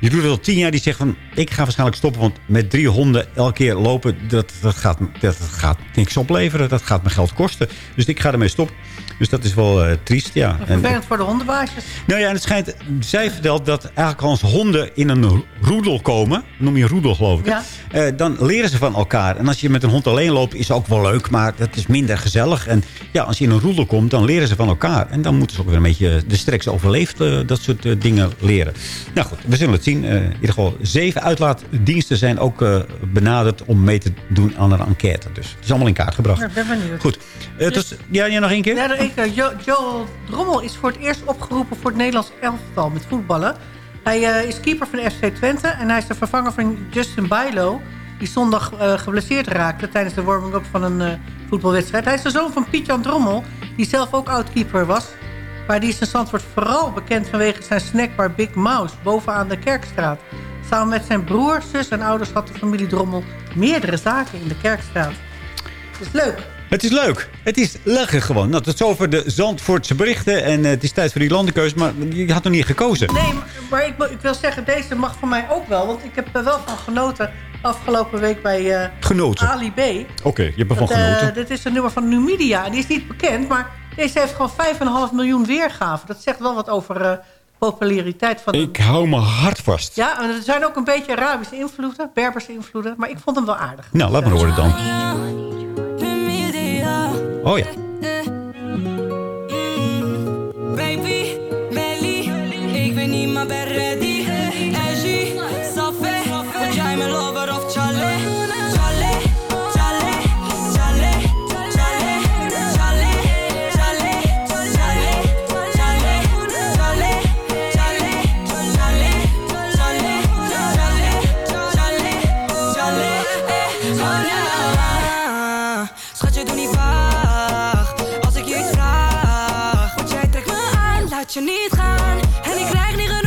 Die doet het al tien jaar. Die zegt van, ik ga waarschijnlijk stoppen. Want met drie honden elke keer lopen, dat, dat, gaat, dat gaat niks opleveren. Dat gaat me geld kosten. Dus ik ga ermee stoppen. Dus dat is wel eh, triest, ja. En, Vervelend voor de hondenbaasjes. nou ja, en het schijnt, zij vertelt dat eigenlijk als honderen in een roedel komen, noem je een roedel geloof ik, Ja. eh, dan leren ze van elkaar. En als je met een hond alleen loopt, is ook wel leuk, maar dat is minder gezellig. En ja, als je in een roedel komt, dan leren ze van elkaar. En dan moeten ze ook weer een beetje de streks overleefd, eh, dat soort dingen leren. Nou goed, we zullen het zien. In ieder geval, zeven uitlaatdiensten zijn ook benaderd om mee te doen aan een enquête. Dus het is allemaal in kaart gebracht. Ja, ik ben benieuwd. Goed. Het was- ja, ja, nog één keer? Ja, Jo Joel Drommel is voor het eerst opgeroepen voor het Nederlands elftal met voetballen. Hij eh, is keeper van de FC Twente en hij is de vervanger van Justin Bijlo... die zondag eh, geblesseerd raakte tijdens de warming-up van een eh, voetbalwedstrijd. Hij is de zoon van Piet-Jan Drommel, die zelf ook oud-keeper was. Maar die is in Zandvoort vooral bekend vanwege zijn snackbar Big Mouse... bovenaan de Kerkstraat. Samen met zijn broer, zus en ouders had de familie Drommel... meerdere zaken in de Kerkstraat. Dat is leuk. Het is leuk. Het is lachen gewoon. Nou, tot zover de Zandvoortse berichten. En eh, het is tijd voor die landenkeus. Maar je had nog niet gekozen. Nee, maar, ik, wil- ik wil zeggen, deze mag voor mij ook wel. Want ik heb er wel van genoten afgelopen week bij eh, Genoten. Ali B. Oké, je hebt ervan eh, genoten. dit is een nummer van Numidia. En die is niet bekend, maar deze heeft gewoon 5,5 miljoen weergaven. Dat zegt wel wat over eh, de populariteit van... Ik hou me hard vast. Ja, en er zijn ook een beetje Arabische invloeden, Berberse invloeden. Maar ik vond hem wel aardig. Nou, laat maar horen dan. Oh ja. Baby, Belly, ik ben niet maar ben ready. Laat je niet gaan. En ik krijg niet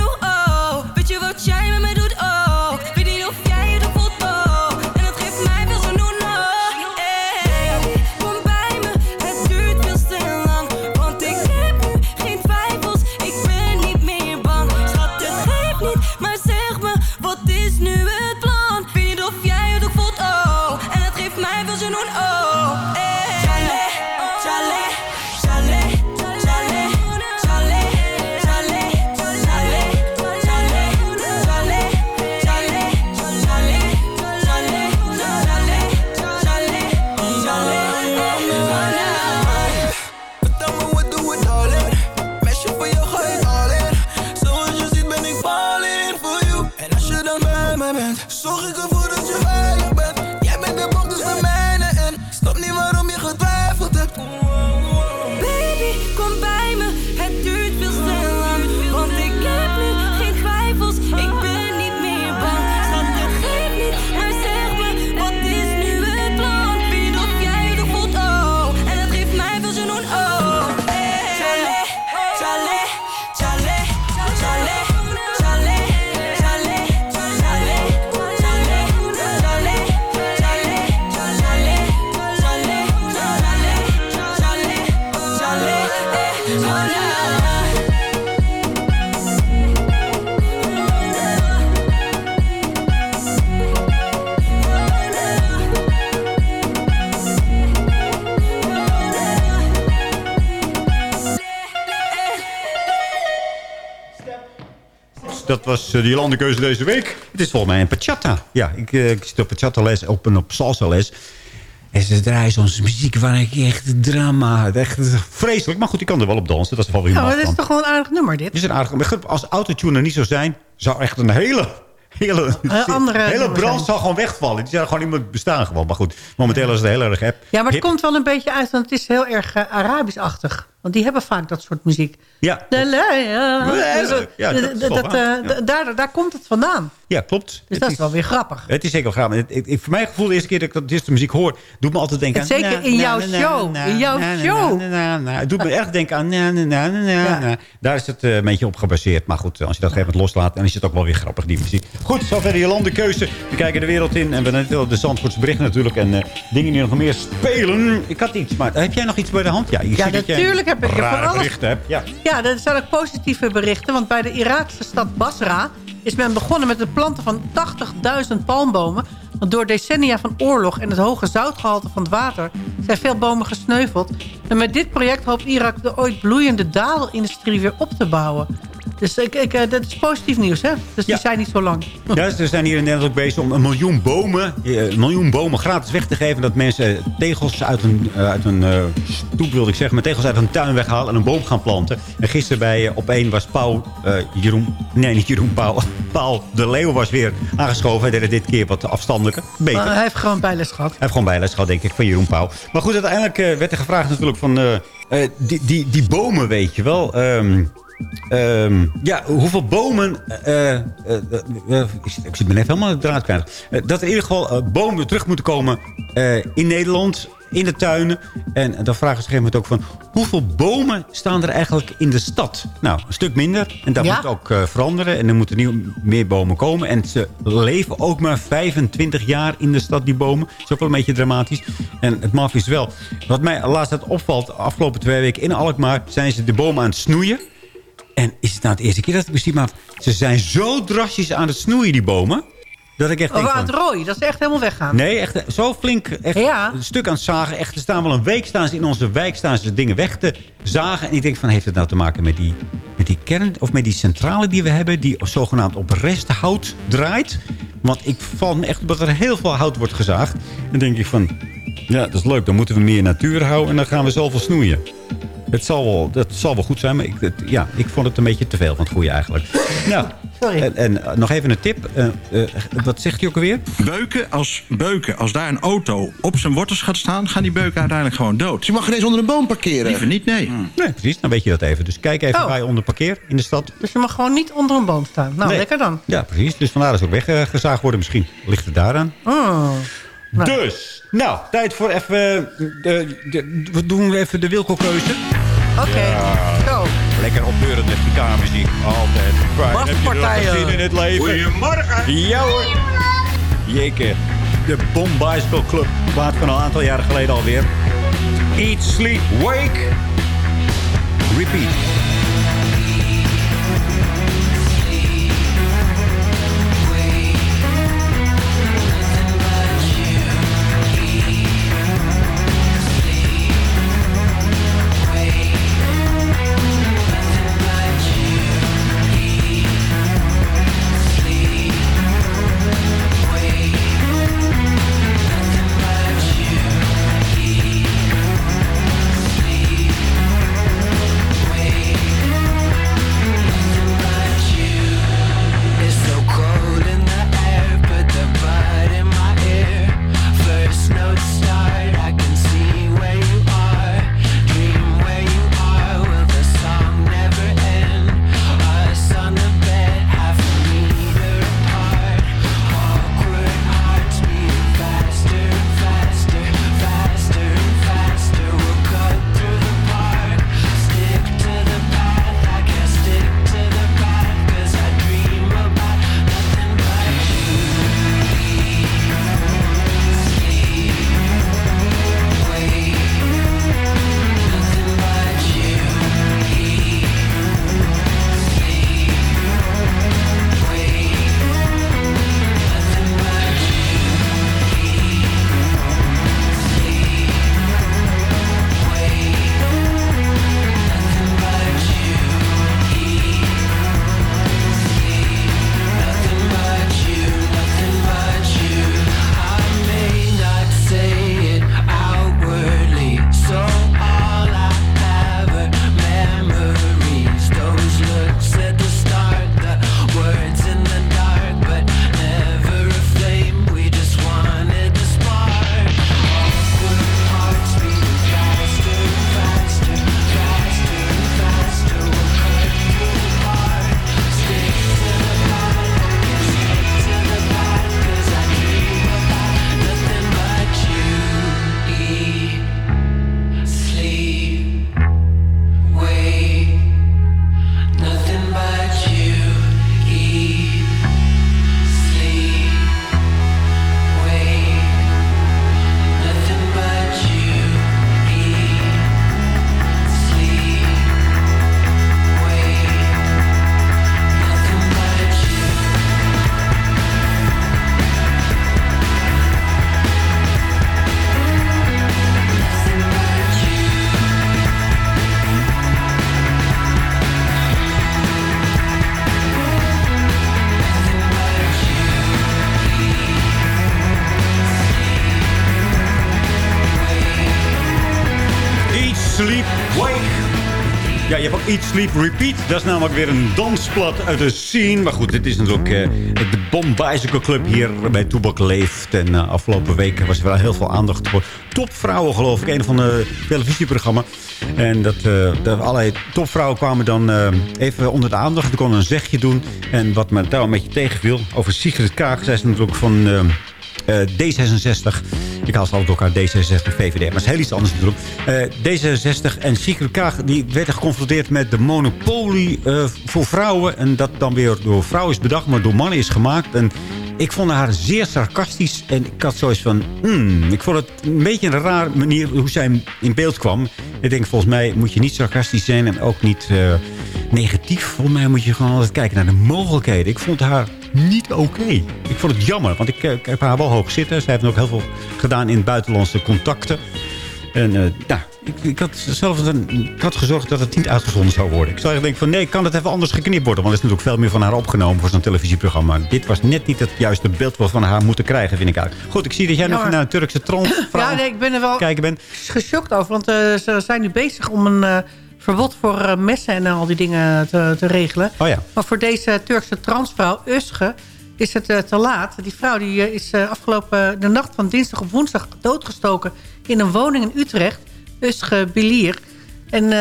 die landenkeuze deze week. Het is volgens mij een bachata. Ja, ik, eh, ik zit op bachata les, op een op salsa les. En ze draaien soms muziek waar ik echt drama... Echt vreselijk. Maar goed, ik kan er wel op dansen. Dat is wel weer mag dit is toch wel een aardig nummer, dit? Dit is een maar goed, Als autotune er niet zou zijn... zou echt een hele... Hele, <laughs> andere hele nummer brand zijn. zou gewoon wegvallen. Die zou gewoon niet meer bestaan gewoon. Maar goed, momenteel is het heel erg hip. Ja, maar het Hip. komt wel een beetje uit, want het is heel erg eh, Arabisch-achtig. Want die hebben vaak dat soort muziek. Ja, dat dat, eh, daar, daar komt het vandaan. Ja, klopt. Dus dat is wel weer grappig. Het is zeker wel gaaf. Ik, ik, voor mijn gevoel, de eerste keer dat ik dat dit muziek hoor... doet me altijd denken En aan... zeker in jouw show. In jouw show. Het doet me echt denken aan... Na, na, na, na, na, na. Daar is het eh, een beetje op gebaseerd. Maar goed, als je dat gegeven moment loslaat... dan is het ook wel weer grappig, die muziek. Goed, zover je landenkeuze. We kijken de wereld in. En we hebben net de Zandvoortse berichten natuurlijk. En eh, dingen die nog meer spelen. Ik had iets, maar heb jij nog iets bij de hand? Ja, ik Ja, natuurlijk heb ik. Heb van alles- berichten hebt. Ja. Ja, dat zijn ook positieve berichten. Want bij de Iraakse stad Basra is men begonnen met het planten van 80.000 palmbomen. Want door decennia van oorlog en het hoge zoutgehalte van het water... zijn veel bomen gesneuveld. En met dit project hoopt Irak de ooit bloeiende daalindustrie weer op te bouwen. Dus ik, ik, eh, dat is positief nieuws, hè? Dus die zijn niet zo lang. Ja, ze zijn hier in Nederland ook bezig om een miljoen bomen, eh, een miljoen bomen gratis weg te geven. Dat mensen tegels uit een, eh, uit een stoep, wilde ik zeggen, maar tegels uit een tuin weghalen en een boom gaan planten. En gisteren bij op één was Pauw, eh, Jeroen, nee niet Jeroen Pauw, <laughs> Paul de Leeuw was weer aangeschoven. Hij deed het dit keer wat afstandelijker. Beter. Maar hij heeft gewoon bijles gehad. Hij heeft gewoon bijles gehad, denk ik, van Jeroen Pauw. Maar goed, uiteindelijk werd er gevraagd natuurlijk van... die, die, die bomen, weet je wel... ehm, ehm, ja, hoeveel bomen... eh, eh, eh, ik, zit- me net helemaal de draad kwijt. Dat er in ieder geval bomen terug moeten komen eh, in Nederland... in de tuinen. En dan vragen ze op een gegeven moment ook van... hoeveel bomen staan er eigenlijk in de stad? Nou, een stuk minder. En dat Ja. moet ook eh, veranderen. En er moeten nieuw, meer bomen komen. En ze leven ook maar 25 jaar in de stad, die bomen. Dat is ook wel een beetje dramatisch. En het maf is wel... Wat mij laatst het opvalt, de afgelopen twee weken in Alkmaar... zijn ze de bomen aan het snoeien. En is het nou het eerste keer dat ik misschien maar... Ze zijn zo drastisch aan het snoeien, die bomen... Dat ik echt denk Oh, van... het rooi, dat is echt helemaal weggaan. Nee, echt eh, zo flink. Echt Ja. een stuk aan het zagen. Echt, er staan wel een week staan ze in onze wijk staan ze dingen weg te zagen. En ik denk van, heeft het nou te maken met die, met die kern... of met die centrale die we hebben... die zogenaamd op resthout draait? Want ik val echt op dat er heel veel hout wordt gezaagd. Dan denk ik van, ja, dat is leuk. Dan moeten we meer natuur houden en dan gaan we zoveel snoeien. Het zal wel, dat zal wel goed zijn, maar ik, het- ja, ik vond het een beetje te veel van het goede eigenlijk. Nou, en, en eh, nog even een tip. Eh, eh, wat zegt hij ook alweer? Beuken als, beuken, als daar een auto op zijn wortels gaat staan... gaan die beuken uiteindelijk gewoon dood. Dus je mag ineens onder een boom parkeren. Liever niet, nee. Nee, precies. Dan weet je dat even. Dus kijk even Oh. waar je onder parkeer in de stad. Dus je mag gewoon niet onder een boom staan. Nou, Nee. lekker dan. Ja, precies. Dus vandaar dat ze ook weggezaagd worden misschien. Ligt het daaraan. Oh. Dus, nou, tijd voor even... eh, De, de, we doen even de Wilco-keuze. Oké, go. Lekker opbeurend met gitaarmuziek. Altijd. Fijn. Heb je er nog Waspartijen. zin in het leven? Goedemorgen. Ja hoor. Jeker. De Bomb Bicycle Club. Plaat van een aantal jaren geleden alweer. Eat, sleep, wake. Repeat. Sleep, Repeat. Dat is namelijk weer een dansplat uit de scene. Maar goed, dit is natuurlijk de Bomb Bicycle Club hier bij Toebak Leeft. En uh, afgelopen weken was er wel heel veel aandacht voor topvrouwen, geloof ik. Een van de televisieprogramma. En dat, uh, de, allerlei topvrouwen kwamen dan even onder de aandacht. Die konden een zegje doen. En wat me daar een beetje tegenviel, over Sigrid Kaag. Zij is natuurlijk van... Uh, D66. Ik haal ze altijd elkaar D66 VVD. Maar het is heel iets anders natuurlijk. Uh, D66 en Sigrid Kaag die werden geconfronteerd met de monopolie uh, voor vrouwen. En dat dan weer door vrouwen is bedacht, maar door mannen is gemaakt. En ik vond haar zeer sarcastisch. En ik had zoiets van... Mm, ik vond het een beetje een raar manier hoe zij in beeld kwam. Ik denk, volgens mij moet je niet sarcastisch zijn en ook niet negatief. Volgens mij moet je gewoon altijd kijken naar de mogelijkheden. Ik vond haar niet oké. Ik vond het jammer, want ik, ik, heb haar wel hoog zitten. Ze heeft ook heel veel gedaan in buitenlandse contacten. En uh, nou, ik, ik, had zelf een, ik had gezorgd dat het niet uitgezonden zou worden. Ik zou denken van nee, kan het even anders geknipt worden? Want er is natuurlijk veel meer van haar opgenomen voor zo'n televisieprogramma. Dit was net niet het juiste beeld wat we van haar moeten krijgen, vind ik uit. Goed, ik zie dat jij nog naar een Turkse <laughs> trans Ja, nee, ik ben er wel kijken bent. geschokt over. Want uh, ze zijn nu bezig om een... Uh, verbod voor uh, messen en al die dingen te, te, regelen. Oh ja. Maar voor deze Turkse transvrouw, Usge, is het uh, te laat. Die vrouw die, uh, is afgelopen de nacht van dinsdag op woensdag doodgestoken... in een woning in Utrecht, Usge Bilier. En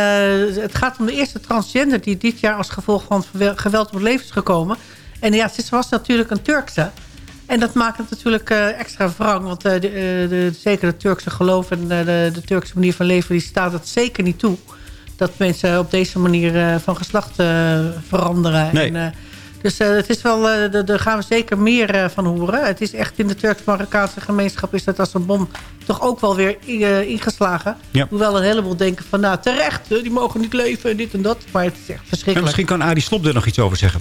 het gaat om de eerste transgender... die dit jaar als gevolg van geweld op het leven is gekomen. En ja, ze was natuurlijk een Turkse... En dat maakt het natuurlijk extra wrang. Want de, de, zeker het Turkse geloof en de, de, Turkse manier van leven... die staat het zeker niet toe dat mensen op deze manier uh, van geslacht uh, veranderen. Nee. En, uh, dus het is wel, daar gaan we zeker meer van horen. Het is echt in de Turks-Marokkaanse gemeenschap is dat als een bom toch ook wel weer ingeslagen. Ja. Hoewel een heleboel denken van nou terecht, die mogen niet leven en dit en dat. Maar het is echt verschrikkelijk. En misschien kan Arie Slob er nog iets over zeggen.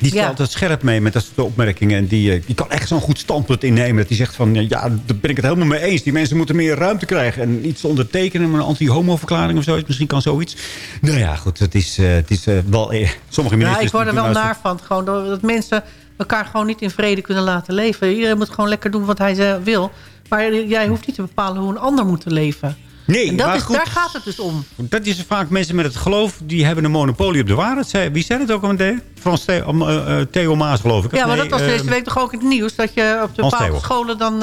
Die staat Ja. altijd scherp mee met dat soort opmerkingen. En die, eh, die kan echt zo'n goed standpunt innemen. Dat die zegt van, ja, daar ben ik het helemaal mee eens. Die mensen moeten meer ruimte krijgen. En iets ondertekenen, een anti-homo-verklaring of zoiets. Misschien kan zoiets. Nou ja, goed, het is, eh, het is eh, wel... eh, sommige Ja, ministers... ik word er wel naar van. Gewoon dat mensen elkaar gewoon niet in vrede kunnen laten leven. Iedereen moet gewoon lekker doen wat hij wil. Maar jij hoeft niet te bepalen hoe een ander moet leven. Nee, en dat maar is, goed. daar gaat het dus om. Dat is vaak mensen met het geloof, die hebben een monopolie op de waarheid. Wie zei het ook al meteen? Frans Theo, eh, eh, Theo Maas, geloof ik. Ja, maar Nee, dat was eh, deze week toch ook in het nieuws... dat je op de bepaalde scholen dan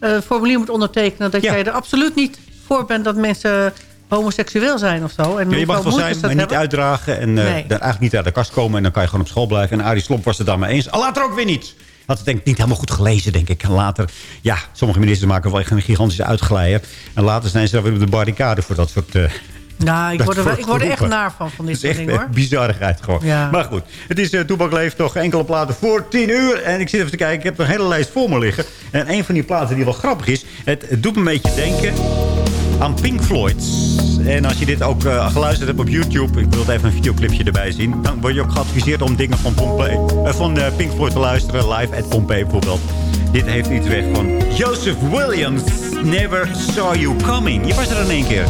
een formulier moet ondertekenen... dat Ja. jij er absoluut niet voor bent dat mensen homoseksueel zijn of zo. En Ja, je mag wel zijn, maar dat niet hebben. uitdragen. En Nee. dan eigenlijk niet uit de kast komen. En dan kan je gewoon op school blijven. En Arie Slomp was het daarmee eens. Al later ook weer niet. Had het denk ik niet helemaal goed gelezen, denk ik. En later, ja, sommige ministers maken wel echt een gigantische uitglijder. En later zijn ze dan weer op de barricade voor dat soort... eh, Nou, ik word er, ik word er echt naar van, van dit soort dingen, hoor. bizarigheid gewoon. Ja. Maar goed, het is uh, Toebak Leeft toch enkele platen voor 10 uur. En ik zit even te kijken, ik heb een hele lijst voor me liggen. En een van die platen die wel grappig is... het, het doet me een beetje denken aan Pink Floyd. En als je dit ook eh, geluisterd hebt op YouTube... ik wil even een videoclipje erbij zien... dan word je ook geadviseerd om dingen van, Pompeii, eh, van eh, Pink Floyd te luisteren. Live at Pompeii bijvoorbeeld. Dit heeft iets weg van Joseph Williams. Never saw you coming. Je was er in één keer.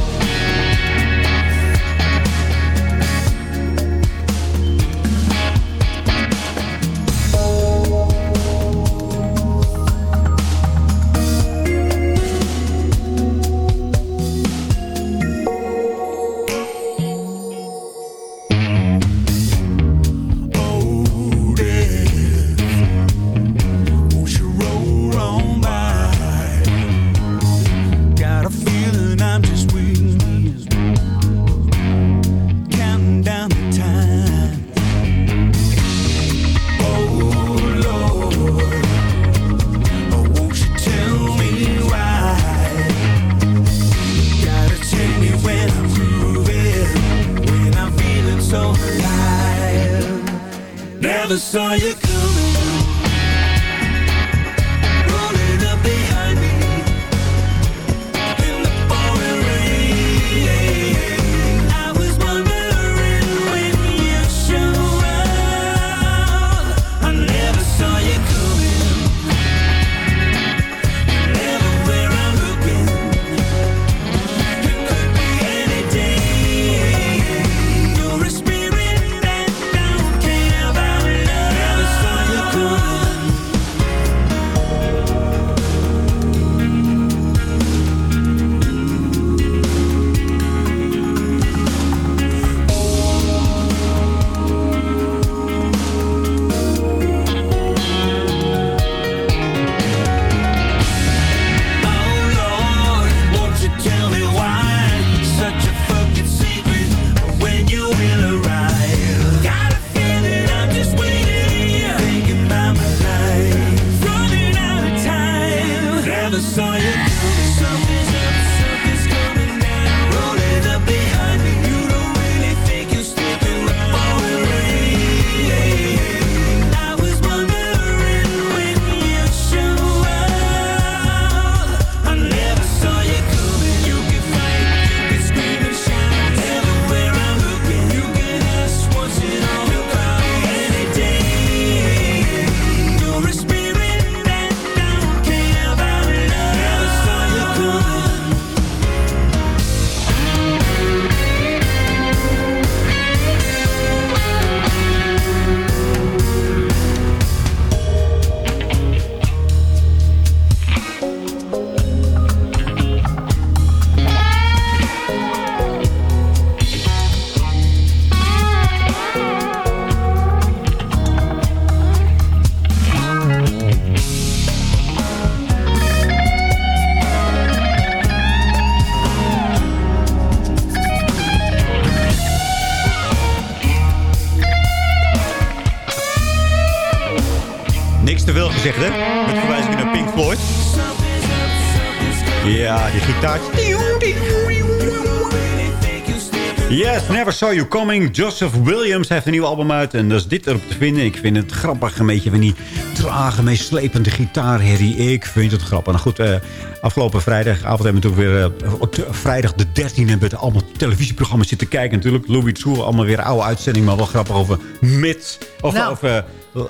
Never Saw You Coming. Joseph Williams heeft een nieuw album uit. En dat is dit erop te vinden. Ik vind het grappig. Een beetje van die trage, meeslepende gitaarherrie. Ik vind het grappig. Nou goed, eh, afgelopen vrijdagavond hebben we natuurlijk weer... eh, op de- vrijdag de 13e hebben we allemaal televisieprogramma's zitten kijken. Natuurlijk, Louis Tsoer, allemaal weer oude uitzending. Maar wel grappig over MIT. Of Nou. over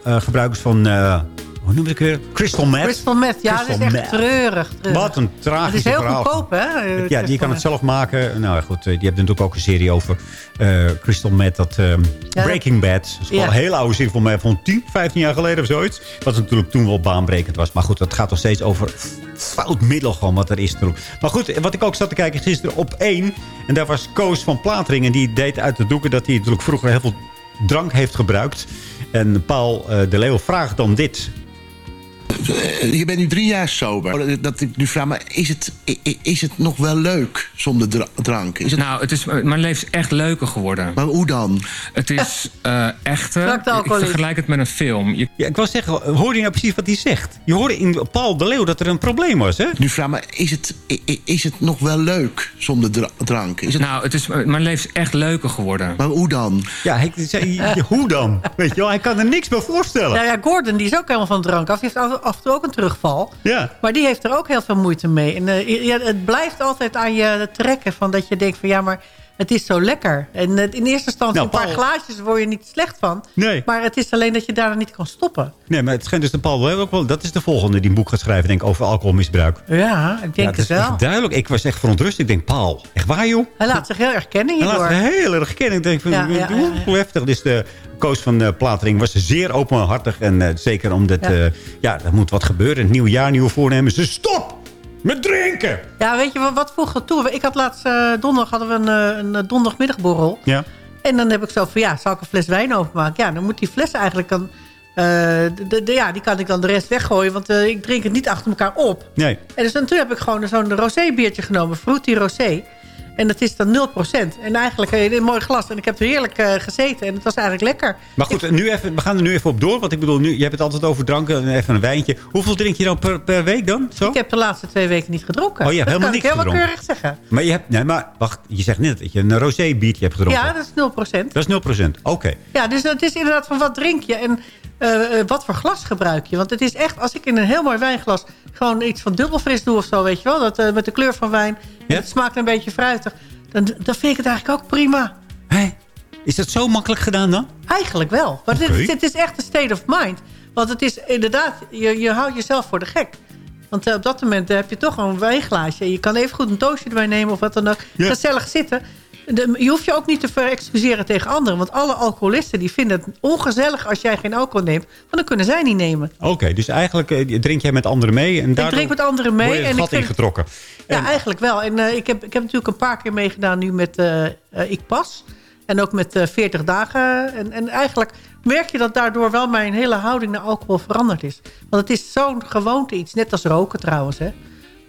eh, gebruikers van... eh, hoe noem ik het weer? Crystal Meth. Crystal meth, ja, dat is echt treurig, treurig. Wat een tragisch Het is heel verhaal. goedkoop, hè? eh, Ja, die kan het zelf maken. Nou ja, goed, eh, die hebben natuurlijk ook een serie over eh, Crystal Meth. Dat, eh, Breaking Bad. Dat is Ja. een hele oude serie van mij van 10, 15 jaar geleden of zoiets. Wat natuurlijk toen wel baanbrekend was. Maar goed, het gaat nog steeds over fout middel gewoon wat er is. Maar goed, wat ik ook zat te kijken gisteren op één. En daar was Koos van Platering. En die deed uit de doeken dat hij natuurlijk vroeger heel veel drank heeft gebruikt. En Paul eh, de Leeuw vraagt dan dit. Eh, Je bent nu drie jaar sober. Dat ik nu vraag, maar is het, is het nog wel leuk zonder dra- drank? Is het... Nou, het is, mijn leven is echt leuker geworden. Maar hoe dan? Het is eh echter... Ik vergelijk het met een film. Je, Ja, ik wil zeggen, hoorde je nou precies wat hij zegt? Je hoorde in Paul de Leeuw dat er een probleem was, hè? Nu vraag, maar is het, is het nog wel leuk zonder dra- drank? Is het... Nou, het is, mijn leven is echt leuker geworden. Maar hoe dan? Ja, hij zei, <laughs> hoe dan? Weet je wel, hij kan er niks bij voorstellen. Nou ja, Gordon die is ook helemaal van drank af. Die heeft af af en toe ook een terugval. Ja. Maar die heeft er ook heel veel moeite mee. En eh, ja, het blijft altijd aan je trekken. Van dat je denkt van ja, maar het is zo lekker. En eh, in eerste instantie Nou, een paar Paul- glaasjes word je niet slecht van. Nee. Maar het is alleen dat je daar niet kan stoppen. Nee, maar het schijnt dus de Paul ook wel... Dat is de volgende die een boek gaat schrijven, denk ik, over alcoholmisbruik. Ja, ik denk ja, het is wel. echt duidelijk. Ik was echt verontrust. Ik denk, Paul, echt waar, joh? Hij laat zich heel erg kennen Hij hierdoor. laat het heel erg kennen. Ik denk, van, Ja, ja, ja, hoe, hoe heftig. Dus de coach van uh, Platering was zeer openhartig. En eh, zeker omdat, Ja. ja. ja, er moet wat gebeuren. Het nieuwe jaar, nieuwe voornemens. Dus stop met drinken! Ja, weet je wat, voegt toe? Ik had laatst eh, donderdag hadden we een, eh, een eh, donderdagmiddagborrel. Ja. En dan heb ik zo van, ja, zal ik een fles wijn openmaken? Ja, dan moet die fles eigenlijk dan... de, ja, die kan ik dan de rest weggooien, want ik drink het niet achter elkaar op. Nee. En dus, en toen heb ik gewoon zo'n rosé biertje genomen, Fruity Rosé. En dat is dan 0%. En eigenlijk eh, een mooi glas. En ik heb er heerlijk eh, gezeten. En het was eigenlijk lekker. Maar goed, nu even, we gaan er nu even op door. Want ik bedoel, nu, je hebt het altijd over dranken en even een wijntje. Hoeveel drink je dan per, per week dan? Zo? Ik heb de laatste twee weken niet gedronken. Oh, dat helemaal kan niks ik helemaal gedronken. keurig zeggen. Maar je hebt, nee, maar wacht, je zegt net dat je een rosé biertje hebt gedronken. Ja, dat is 0%. Dat is 0%. Oké. Ja, dus het is inderdaad van wat drink je en eh, eh, wat voor glas gebruik je. Want het is echt, als ik in een heel mooi wijnglas gewoon iets van dubbelfris doe of zo, weet je wel. Dat, eh, met de kleur van wijn. Het smaakt een beetje fruitig. Dan, dan vind ik het eigenlijk ook prima. Is dat zo makkelijk gedaan dan? Eigenlijk wel. Maar dit, dit is echt een state of mind. Want het is inderdaad, je, je houdt jezelf voor de gek. Want op dat moment heb je toch een wijnglaasje. Je kan even goed een toastje erbij nemen of wat dan ook. Ja. Gezellig zitten. De- je hoeft je ook niet te verexcuseren tegen anderen. Want alle alcoholisten die vinden het ongezellig als jij geen alcohol neemt. Want dan kunnen zij niet nemen. Oké, dus eigenlijk eh, drink jij met anderen mee. En daardoor drink met anderen mee je en ik gat vind- ingetrokken. Ja, eigenlijk wel. En eh, ik, heb, ik heb natuurlijk een paar keer meegedaan nu met eh, Ik Pas. En ook met eh 40 dagen. En, en eigenlijk merk je dat daardoor wel mijn hele houding naar alcohol veranderd is. Want het is zo'n gewoonte iets. Net als roken trouwens, hè.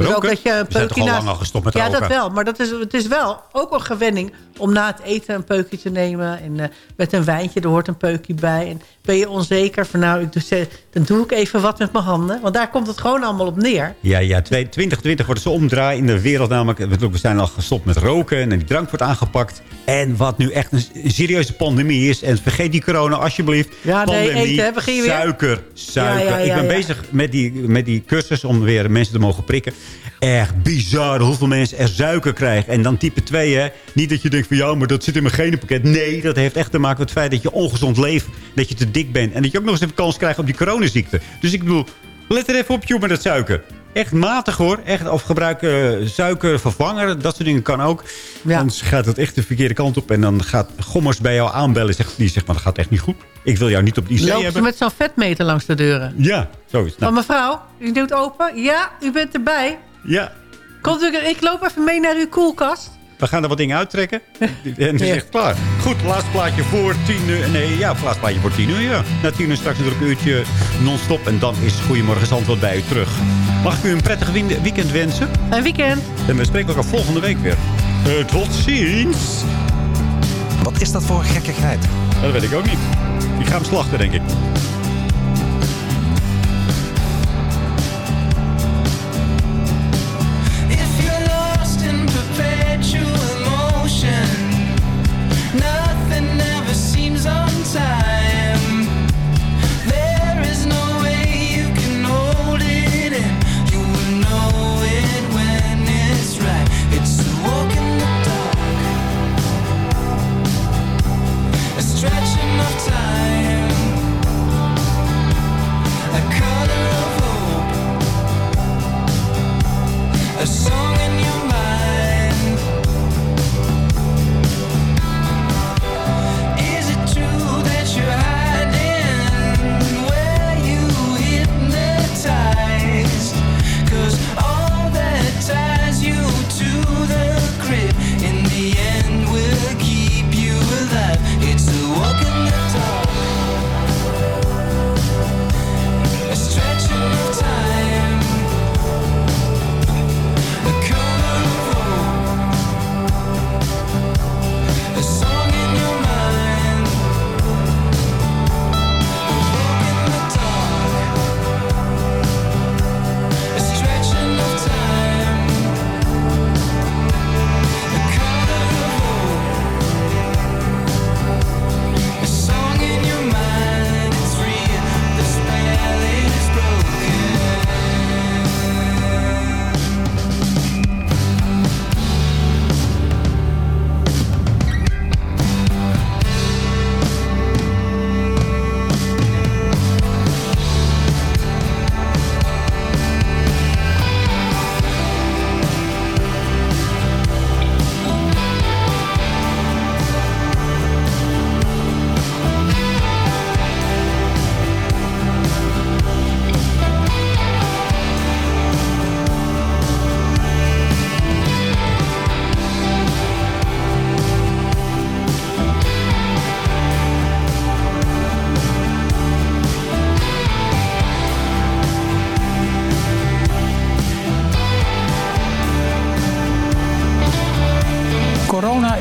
Dus Roken? ook dat je een toch al lang al gestopt met ja, roken? dat wel. Maar dat is, het is wel ook een gewenning om na het eten een peukje te nemen. En eh, met een wijntje, er hoort een peukje bij. En ben je onzeker van nou, ik doe, ze- dan doe ik even wat met mijn handen. Want daar komt het gewoon allemaal op neer. Ja, ja, twee- 2020 wordt het zo omdraaien in de wereld namelijk. We zijn al gestopt met roken en die drank wordt aangepakt. En wat nu echt een serieuze pandemie is. En vergeet die corona alsjeblieft. Ja, nee, pandemie, eten, begin je weer? suiker, suiker. Ja, ja, ja, ik ben ja. bezig met die, met die cursus om weer mensen te mogen prikken. Echt bizar hoeveel mensen er suiker krijgen. En dan type 2, hè. Niet dat je denkt van, ja, maar dat zit in mijn genenpakket. Nee, dat heeft echt te maken met het feit dat je ongezond leeft. Dat je te dik bent. En dat je ook nog eens even kans krijgt op die coronaziekte. Dus ik bedoel, let er even op, joh, met dat suiker. Echt matig hoor. Echt, of gebruik eh, suikervervanger. Dat soort dingen kan ook. Anders gaat het echt de verkeerde kant op. En dan gaat Gommers bij jou aanbellen. Zegt, die zegt, maar dat gaat echt niet goed. Ik wil jou niet op die IC ze hebben. met zo'n vetmeter langs de deuren. Ja, zo is het. Van Nou, mevrouw, u doet open. Ja, u bent erbij. Ja, Komt u, ik loop even mee naar uw koelkast. we gaan er wat dingen uittrekken. En het is echt klaar. Goed, laatste plaatje voor tien uur. Nee, ja, laatste plaatje voor tien uur, ja. Na tien uur straks natuurlijk een uurtje non-stop. En dan is Goedemorgen Zandvoort bij u terug. Mag ik u een prettig weekend wensen? Een weekend. En we spreken elkaar volgende week weer. Eh, tot ziens. Wat is dat voor gekkigheid? Dat weet ik ook niet. Ik ga hem slachten, denk ik.